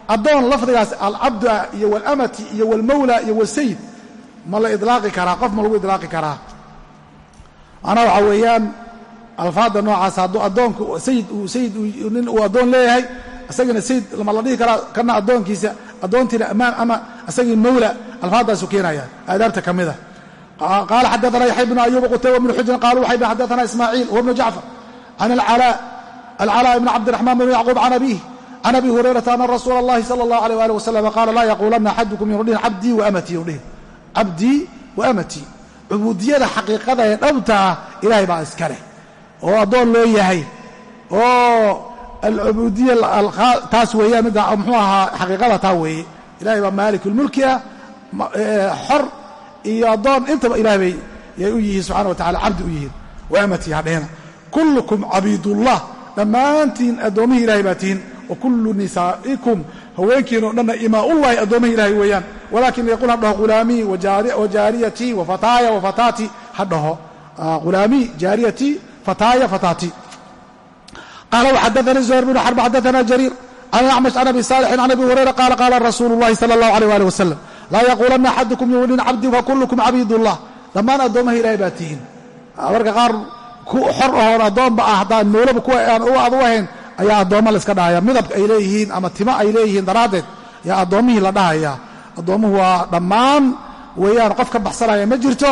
Addoon lafdigaas alcabdu ah iyo walamati iyo walmawla iyo walsayid ma la idlaaqi karaa qof ma lagu idlaaqi karaa macnaha waxaa weeyaan alfaadda noocaas hadduu addoonku sayid uu sayid nin uu addoon leeyahay isagina sayid lama la dhihi karaa kana addoonkiisa addoontiina ammaan ama isagii mawla alfaaddaasuu keenaya aadaabta ka mida. Qaala xadaana yaxya bnu ayuuba qutayba bnu xujrin qaaluu waxay xadaana ismaaciil huwa jacfar can alcalaa ibni cabdiraxmaan bnu yacquub can abiihi can abi hurayrata ana rasuula allahi sala allah aleyh waalih wasalam qaala laa yaquulanna axadukum yudhihin cabdii waamatii yudhihin cabdii waamatii cubuudiyada xaqiiqada ee dhabta ah ilaahay baa iska leh oo addoon loo yahay oo alcubuudiya taas weeyaan midda muxuu ahaa xaqiiqada taa weeye. Ilahay baa maalikulmulki ah xor iyo addoon intaba ilahay yay u yihiin subxana wa tacala cabdi u yihiin waamatii hadheena. Kullukum cabiidullah dhammaantiin addoommihii ilahay baa tihiin wa kullu nisaa'ikum haweenkiin o dhanna imaaullahi addoommihii ilahay weeyaan walakin yaqul ha dhaho hulaamii wajaariyatii wafataaya wafataati ha dhaho hulaamii jaariyatii qaala waxadaanii zuhayr bnu xarb xadaana jariir can acmash can abi saalixin can abi hurayra qaala qaala rasuulu llahi sala allahu alيh ali wasalam laa yaquulanna axadukum yuudhin cabdi fakulukum cabiidullah dhammaan addoommaha ilahay baa tihiin marka qaar xor ahoon addoonba ah haddaan mowlaba kuwa aan ad ahayn ayaa addoomma layska dhahaya midabka ay leeyihiin ama timo ay leeyihiin daraaddeed yaa addoommihii la dhahaya addoommuhu waa dhammaan weeyaan qof ka baxsanaya ma jirto?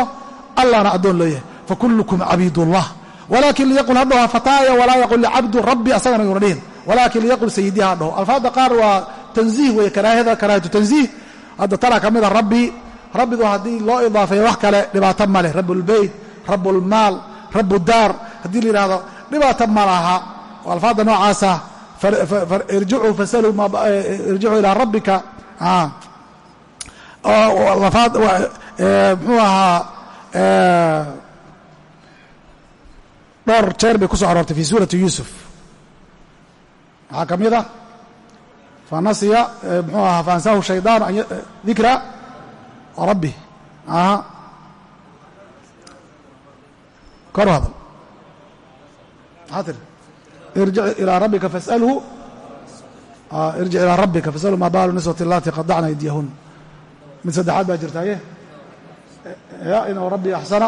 Allahna addoon leeyahay fakulukum cabiidullah walaakin liyaqul ha dhaho fataaya walaa yaqul licabdu rabbi asagana yuuna dhihin walaakin liyaqul sayidii ha dhaho. Alfaadda qaar waa tanziih weeye karaahada karaahatu tanziih. Hadda tana ka mida rabbi. Rabbidu haddii loo idaafeeyo wax kale dhibaato ma leh. Rabbulbeyt rabbulmaal rabbudaar haddii la yidhahdo dhibaato ma laha. Alfaadda noocaasa irjicuu fasaluu irjicuu ilaa rabbika muxuu ahaa dhowr jeer bay ku soo aroortay fi suurati yuusuf. Waxaa ka mid a fanasiya muxuu ahaa faansahu shaydaan dikra rabbi kor hadal. Maxaa tiri irjic ilaa rabbika fasalhu irjic ilaa rabbika fasalhu maa baalu niswati allati qadacna aydiyahun mid saddexaad baa jirtaaye ya inahu rabbi axsana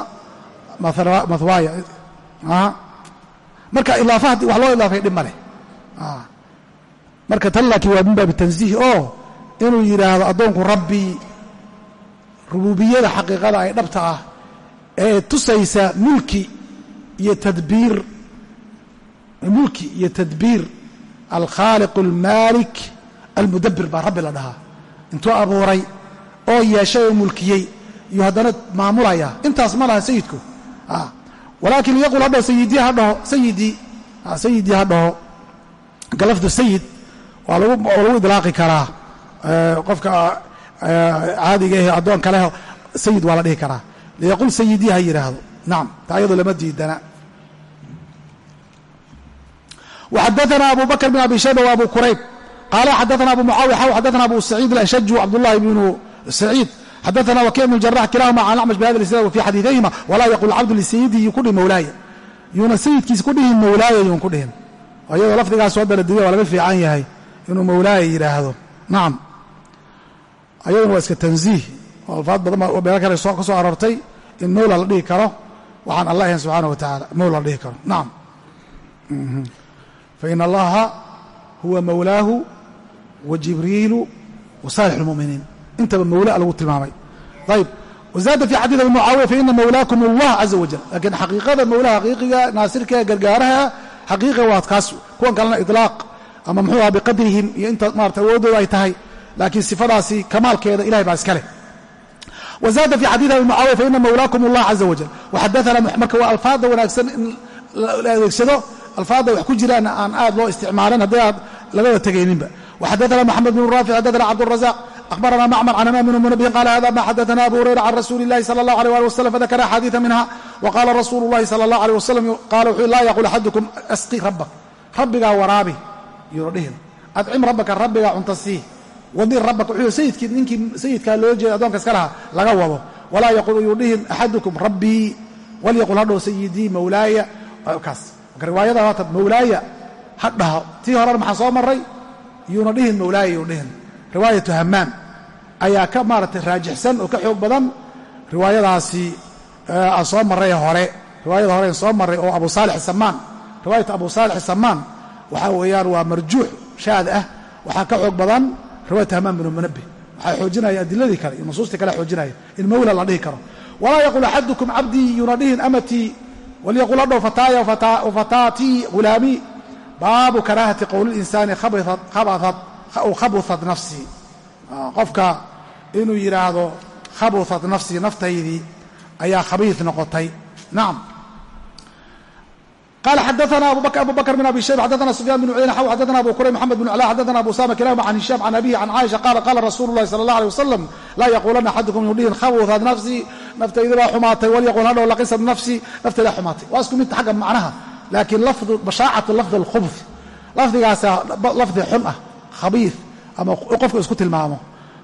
mahwaaya marka ilaafa haddii wax loo ilaafay dhib ma leh marka tan laakiin waa min baabi tansiih oo inuu yidhaahdo addoonku rabbi rububiyada xaqiiqada ay dhabta ah ee tusaysa mulki iyo tadbiir mulki iyo tadbiir alkhaaliq almaalik almudabbir baa rabbi la dhahaa intuu abuuray oo yeeshay oo mulkiyey iyo haddana maamulaya intaas ma laha sayidku walaakin yaqul hadhaho sayidii ha dhaho sayidii sayidii ha dhaho marka lafdu sayid waa lagu idlaaqi karaa qofka caadiga ahe addoonka leh sayid waa la dhihi karaa liyaqul sayidii ha yidhaahdo nacam taa iyadoo lama diidana وxadثna abu bkr بن abi shayba وabu kurayb qaala xadaana abu mucaawiya xaw xadaana abu saciid alashaju cabdullahi bnu saciid xadaana wakiic bnu jarax kilahuma can acmash bihada isnad wa fi xadiidayhima walaa yaqul cabdu lisayidi yu kudhihi mawlaaya yuuna sayidkiisa ku dhihin mawlaaya yuun ku dhihin iyadoo lafdigaas soo daradiya waa laga fiican yahay inuu mawlaaya yidhaahdo nacam ayaduna waa iska tanziih oo alfaad badan baa meelo kale ka soo aroortay in mawla la dhihi karo waxaan allah ahayn subxaana wa tacaala mawla la dhihi karo nacam fain allaha huwa mawlaahu wa jibriilu wa saalix اlmuminiin intaba mawlaa lagu tilmaamay. Ayb wazaada fi xadiid mucaawiya faina mawlaakum allah caza wajal laakiin xaqiiqada mawlaha xaqiiqiga naasirka gargaaraha xaqiiqa waa kaas kuwan kalena ilaaq ama muxuu aha biqadrihim iyo inta maarata awoodooda ay tahay. Laakiin sifadaasi kamaalkeeda ilahay baa iskale wazaada fi xadiid abi mucaawiya faina mawlaakum allah caza wajal waxadaana marka waa alfaadda wanaagsan in la adeegsado alfaadda wax ku jiraan aan aad loo isticmaalin haddii aad lagaba tegayninba waxadaana moxamed bnu raafic xadaana cabdurazaaq أخbarna mcmر can imam بن mنبهin qال hada ma xadثna abu هurayra can rasuuli الlahi slى الlaه عليه alي وsلم fadakra أxاadiiثa minha وqala rasuulu الlahi slى الlaه عليه وsلم qala wuxuu laa yaqul axadukum asqi rabak rabbigaa waraabi yuuna dhihin adcim rabbaka rabbigaa cunta sii wadir rabbaka wuxuu sayidkii ninkii sayidkaa loo jeeda addoonka iska lahaa laga wado walaa yaqul yuu dhihin axadukum rabbii walyaqul hadhow sayidii mawlaaya kaas marka riwaayada waata mawlaaya ha dhaho tii horena maxaa soo maray yuuna dhihin mawlaaya yuu dhihin riwaayatu hamaam ayaa ka maaragtay raajixsan oo ka xoog badan. Riwaayadaasi aan soo marray hore. Riwaayada hore soo marray oo abu saalix samaan riwaayatu abu saalix samaan waxaa weeyaan waa marjuux shaad ah. Waxaa ka xoog badan riwaayatu hamaam binu munabbih waxaa xoojinaya adiladii kale iyo nusuustii kale xoojinaya in mawla la dhihi karo. Walaa yaqul axadukum cabdii yuuna dhihin amatii walyaqul hadhow fataaya wafataatii hulaamii baabu karaahati qowli linsaani khabuhat nafsii qofka inuu yidhaahdo khabuhat nafsii naftaydii ayaa khabiid noqotay. Nacam qala xadaana abu bakr bn abi shayba xadaana sufyaan bn cuyayna xaw xadaana abu kurayb mxamed bn cla xadaana abu usama kilahuma can hishaam can abihi can caaisha qaala qala rasuulu sala allah alيh wasalam laa yaquulanna axadukum inuu dhihin khabuhat nafsii naftaydi baa xumaatay walyaqul hadhow laqisat nafsii naftaydaa xumaatay. Waa isku mid xagga macnaha laakiin bashaacatu lafd alkhubth lafdigaasaa lafdi xun ah khabiid ama qofka isku tilmaamo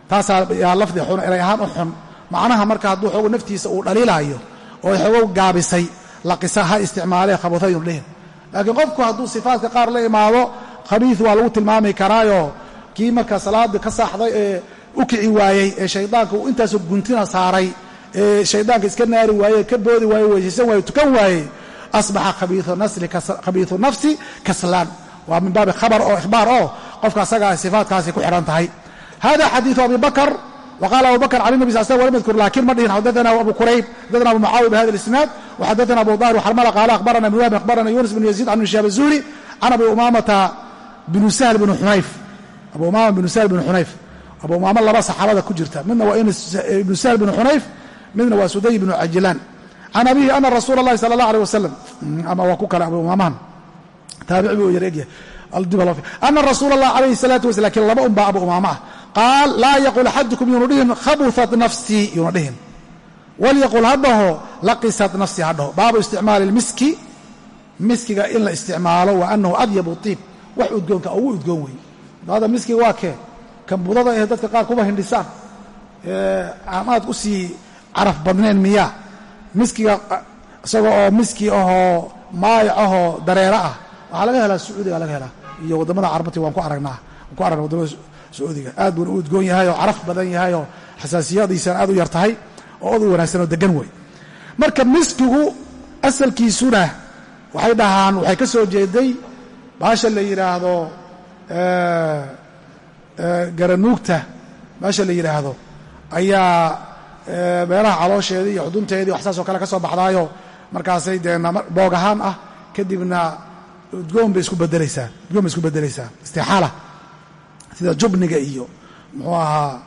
taasaa yaa lafdi xun eray ahaan u xun. Macnaha marka hadduu xoogo naftiisa uu dhaliilaayo oo xoogo gaabisay laqisa ha isticmaalee khabutayun dhihin laakiin qofku hadduu sifaadka qaar la imaado khabiid waa lagu tilmaami karaayo. Kii marka salaada ka saaxday ee u kici waayey ee shaydaanka uu intaasoo guntina saaray ee shaydaanka iska naari waayey ka boodi waaye weysaysan waaye tukan waayey asbaxa khabiiu nafsi kaslaan. Waa min baabi khabar oo ikhbaar oo qofka asagaa sifaatkaasi ku xidhan tahay hada xadiiثu abi bakr wqala abu bakr can النبي sl sl wlam ydkur lakin ma dhihin xadaثna abu kurayb xadaثna abu mucaawiya bhada الisnaad وxadaثna abu dahir xarmala qaala akhbarana ibn wahb akhbarana yunus bn yaziid can shihab الzuhri can abi umamata bnu sahl bn xunayf abu umama bnu sahl bn xunayf abu umaama laba saxaabada ku jirta midna waa ibnu sahl bn xunayf midna waa suday bnu cajilaan can abihi ana rasuula اllahi salى اllah alيه wasalam ama waa ku kale abu umaamahan taabici buu yar egyahay ana rasuula allah alayhi الsalaatu wasala lakin laba un baa abu umaama ah qaal laa yaqul axadukum yuunu dhihin khabuhat nafsii yuuna dhihin. Walyaqul ha dhaho laqisat nafsii ha dhaho baabu isticmaali lmiski miskiga in la isticmaalo wa anahu adyabu tiib. Wax udgoonka ugu udgoon weeye daada miskiga waa kee? Kan eh dadka qaar kuba hindhisaan aamaad u sii caraf badnayn miyaa miskiga isaga oo miski ahoo maayac ahoo dareero ah. Waxaa laga helaa sacuudiga laga helaa. Iyo waddamada carabti waan ku aragnaa. Ku aragna waddamada sacuudiga aad buuna u udgoon yahay oo caraf badan yahay oo xasaasiyadiisana aad u yar tahay oo od u wanaagsan oo degan wey. Marka miskigu asalkiisuna waxay dhahaan waxay ka soo jeeday baasha la yidhaahdo garanuugta. Baasha la yidhaahdo ayaa meelaha caloosheedii iyo xudunteedii wax saas oo kale ka soo baxdaayo. Markaasay dee boog ahaan ah kadibna udgoon bay isku bedelaysaa udgoon bay isku bedelaysaa istixaala sida jubniga iyo muxuu ahaa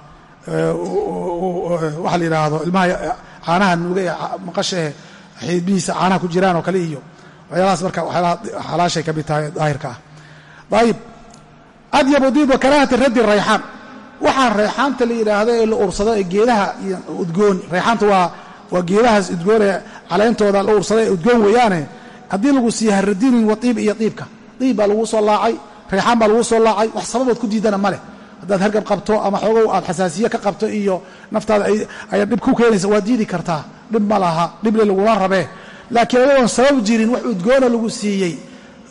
waxa la yidhaahdo ilmaha caanaha nuuga maqashae xiidbihiisa caanaha ku jiraan oo kale iyo waxyaalahaas marka waxyaalaha xalaashay ka mid tahay daahirka ah. Ayib adyabu diib wa raddi rayxaan. Waxaa rayxaanta la yidhaahdo ee la ursado ee geedaha udgoon. Rayxaanta waa waa geedahaas udgoon ee caleentooda la ursada ee udgoon weeyaane. Haddii lagu siiya haradinin wa iib iyo iibka iib baa lagu soo laacay reexaan baa lagu soo laacay. Wax sababood ku diidana ma leh. Haddaad hargab qabto ama xoogow aad xasaasiye ka qabto iyo naftaada ayaa dhib ku keenaysa waa diidi kartaa. Dhib ma laha. Dhible lagula rabee. Laakiin ayagoon sabab jirin wax udgoona lagu siiyey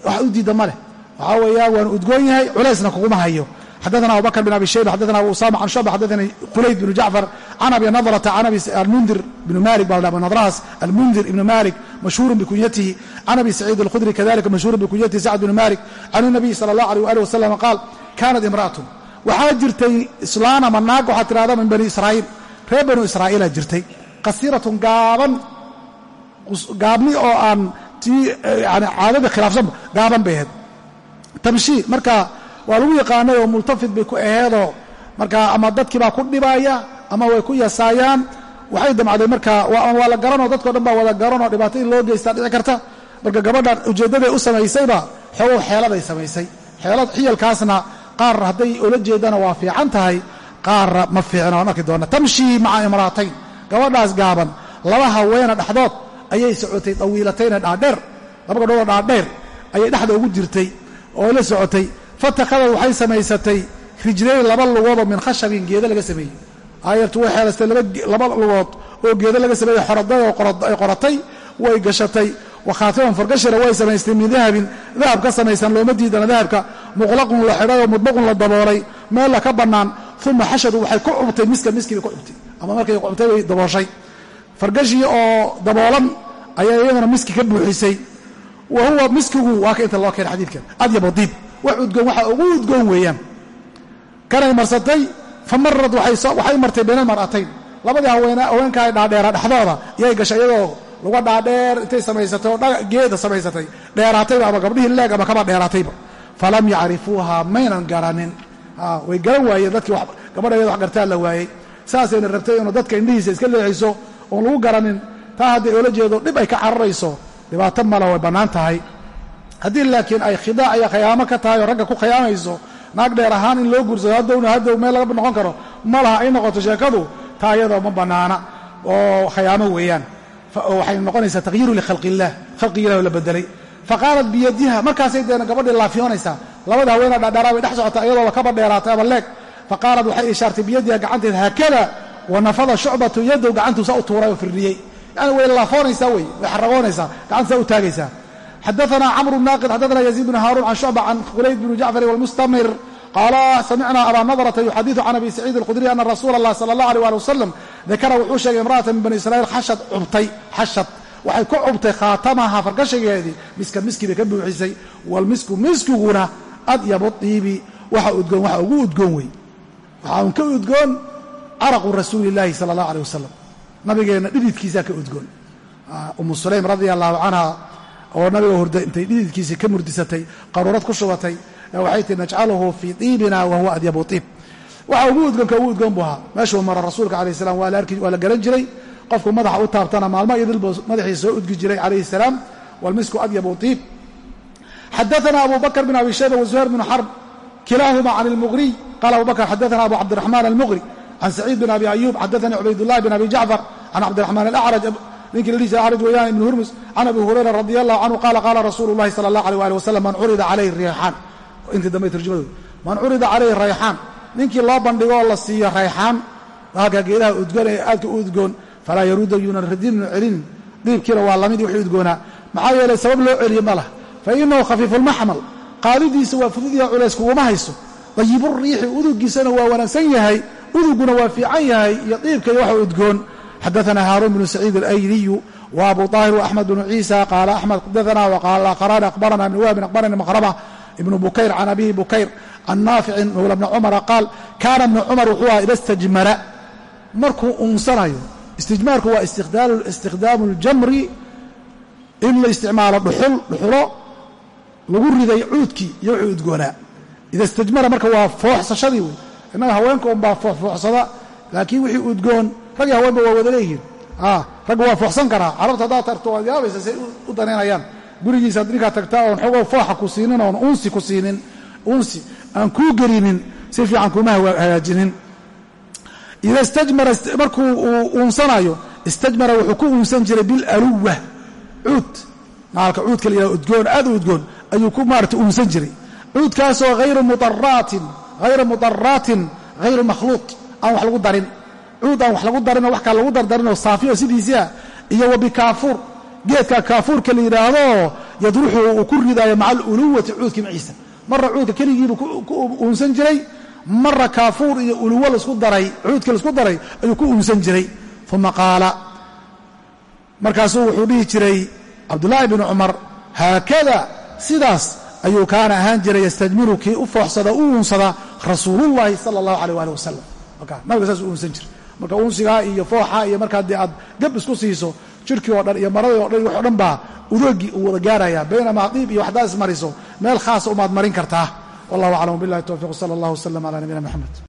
wax u diida ma leh. Waxaa weeyaan waanu udgoon yahay culaysna kuguma hayo xadana abubakr bn abi shayba xadana abu usama can shucba xadaani qulayd bnu jacfar can abi nadrata can abi almundir bnu malik baa la nadras almundir ibnu malik mashhuurun bikunyatihi can abi saciid alkhudri kadalika mashhuurun bikunyatihi sacd bnu malik can اnabiy sala allah alيh ali wasalam qaal kanat imra'atun waxaa jirtay islaana ma naag waxaa tidhahda min bani israa'iil reer banu israa'iilaa jirtay qasiiratun gaaban gaabni oo aan ti yani caadada khilaafsanba gaaban bay ahayd tamshii markaa waa lagu yaqaanay oo multafid bay ku aheedoo markaa ama dadkii baa ku dhibaaya ama way ku yasaayaan. Waxay damcday marka waa la garanoo dadkao dhan baa wada garanoo dhibaato in loo geystaa dhici karta. Marka gabadhan ujeeddaday u samaysayba xoogow xeeladay samaysay. Xeelad xiyalkaasna qaar hadday ula jeedana waa fiican tahay qaarna ma fiicna waan arki doona tamshii maca imraatayn gabadhaas gaaban laba haweena dhexdood ayay socotay dawiilatayna dhaadheer. Laba gabdhoodoo dhaadheer ayay dhexda ugu jirtay oo la socotay fatakadad waxay samaysatay rijlayn laba lugoodoo min khashabin geedo laga sameeyey. Aayartu way xeelastay laba lugood oo geedo laga sameeyey xoraday oo ay qoratay way gashatay. Wakhaatiman fargashira way samaystay min dahabin. Dahab ka samaysan looma diidana dahabka. Muqlaqun la xidhay oo mudbaqun la daboolay meel la ka bannaan. Uma xashadu waxay ku cubtay miska miskii bay ku cubtay. Ama markay cubtay bay dabooshay. Fargashii oo daboolan ayaa iyadana miski ka buuxisay. Wa huwa miskigu waa ka inta loo keenay xadiidkan. Adyabo diib wax udgoon waxa ugu udgoon weeyaan. Kanay marsatay fa marad waxay martay bayna almar'atayn labadii haweenkaa dhaadheera dhexdooda iyay gashay iyadoo luga dhaadheer intay samaysatay oo geeda samaysatay dheeraatayba ama gabdhihii leeg ama kaba dheeraatayba. Falam yacrifuuha maynan garanin. Way garan waayeen dadkii gabadha iyada wax gartaa la waayey. Saasayna rabtay inuu dadka indhihiisa iska leexiso oon lagu garanin. Taa hadday oola jeedo dhib ay ka cararayso. Dhibaato mala way bannaan tahay haddii laakiin ay khidaac iyo khayaamo ka tahay oo ragga ku khayaamayso naag dheer ahaan in loo guursado haddowna haddow meel laga noqon karo ma laha ay noqoto sheekadu taa iyadoo ma bannaana oo khayaamo weeyaan. Waxay noqonaysaa takhyiiru likhalqi illah khalqigi ilah la bedelay fa biyadiha markaasay deena gabadhii laafiyoonaysaa labada haweenaa dhaadheeraa bay dhex socotaa iyadooba kaba dheeraatay ama leeg. Fa waxay ishaartay biyadiha gacanteed haakada wa shucbatu yadow gacantuusa u tuuray oo firriyey yani way laafoonaysaa wey way xaragoonaysaa gacantuusaa u taagaysaa xadaana cmr naaqid xadaana yaziid bn haaruun can shucba can khulayd bn jacfar wlmustamir qaala samicna aba nadrata yuxadiثu can abi saciid اlkhudriy ana rasuula اllah sala اllah alيh ali wasalam dakara wuxuu sheegay imra'ata min bani israiil xashad cubtay xashad waxay ku cubtay khaatamaha fargashigeedii miska miski bay ka buuxisay walmisku miskiguna adyabu diibi waxa udgoon waxa ugu udgoon wey waxaa un ka udgoon caraqu rasuuli اllahi sala اllah alيh wasalam nabigeenna dhididkiisaa ka udgoon umu sulaym radia allahu canha oo nabiga hurda intay dhididkiisii ka murdisatay qaruurad ku shubatay waxay tihi najcaluhu fii diibina wa adyabu iib waxa ugu udgoonka ugu udgoon buu ahaa. Meeshuu mara rasuulka alayh salam waa la garan jiray. Qofku madaxa u taabtana maalmo idilbuu madaxiisa soo udgi jiray calayhi salaam walmisku adyabu iib xadaana abu bakr bn abi shayba wazuhayr bn xarb kilaahuma can اlmuqriy qala abu bakr xadaana abu cabdiraxmaan almuqri can saciid bin abi ayub xadaanii cubaydullahi bin abi jacfar can cabdiraxmaan alacraj ninkii la dhihi jira acraj weeyaan ibni hurmus can abi hurayra radi allahu canhu qaala qaala rasuulu llahi sala allah alيh ali wasalam man curida calayhi rayxaan intii dambe tarjumadooda man curida calayhi rayxaan ninkii loo bandhigo oo la siiyo rayxaan halka geedaha udgoon ee aadka u udgoon falaa yaruuda yuunan radinu celinin diibkiina waa la mid wixii udgoonaa. Maxaa yeelay sabab loo celiye ma lah fa inahu khafiifulmaxmal qaadidiisa waa fududya culays kuguma hayso. Dayiburiixi udugiisana waa wanaagsan yahay uduguna waa fiican yahay iyo diibka iyo waxa udgoon xadaana haaruun bnu saciid alayliyu wa abu طaahir وaxmed bnu ciisa qaala axmed xadaana wqaala qarani aqbarana ibn wahbin aqbarani maqraba ibnu bukayr can abihi bukayr can naaficin mawla bni cumara qaal kaana ibnu cumar wuxuu aha ida stajmara markuu unsanayo istijmaarku waa istikhdaamu اljamri in la isticmaalo dhuxul dhuxulo lagu riday cuudkii iyo wuxuu udgoonaa ida istajmara marka waa fooxsashadii wey innaga haweenka unbaa fooxfooxsada laakiin wixii udgoon rag haweenba waa wada leeyihiin. Ragga waa fooxsan karaa carabta haddaad tagto waad yaabaysa say u danaynayaan. Gurigiisa ad ninkaa tagtaa oon xogoo fooxa ku siinin oon unsi ku siinin unsi aan kuu gelinin si fiican kuma hagaajinin. Ida istajmara markuu uu uunsanayo istajmara wuxuu ku uunsan jiray bilaluwa cuud. Maalka cuudka la yihahdo udgoon aad u udgoon ayuu ku maarata uunsan jiray. Cuudkaasoo hayru mudaraatin hayra mudaraatin hayru makhluuq aan wax lagu darin cuud aan wax lagu darinoo wax kaa lagu dardarinoo saafiyo sidiisia iyo wa bikaafuur geedka kaafuurka la yidhaahdo yadruxu uu ku ridaayo maca aluluwati cuudkii maciisa. Marra cuudka keligiibu ku uunsan jiray marra kaafuur iyo uluwo lasku daray cuudkii la isku daray ayuu ku uunsan jiray. Uma qaala markaasuu wuxuu dhihi jiray cabdullaahi bnu cumar haakada sidaas ayuu kaana ahaan jiray yastajmiru kii u fooxsada u uunsada rasuulullahi sala allahu aleyh waali wasalam nabiga saas uunsan jiray marka uunsigaa iyo fooxa iyo markaa dee aad gab isku siiso jirkii oo dhan iyo maradii o dhan wax o dhan baa udoogii uu wada gaaraya. Baynamaa diib iyo waxdaad ismariso meel khaasa umaad marin kartaa. Wallahu aclam billahi towfiiq sala allah wasalam ala nabiyina moxamed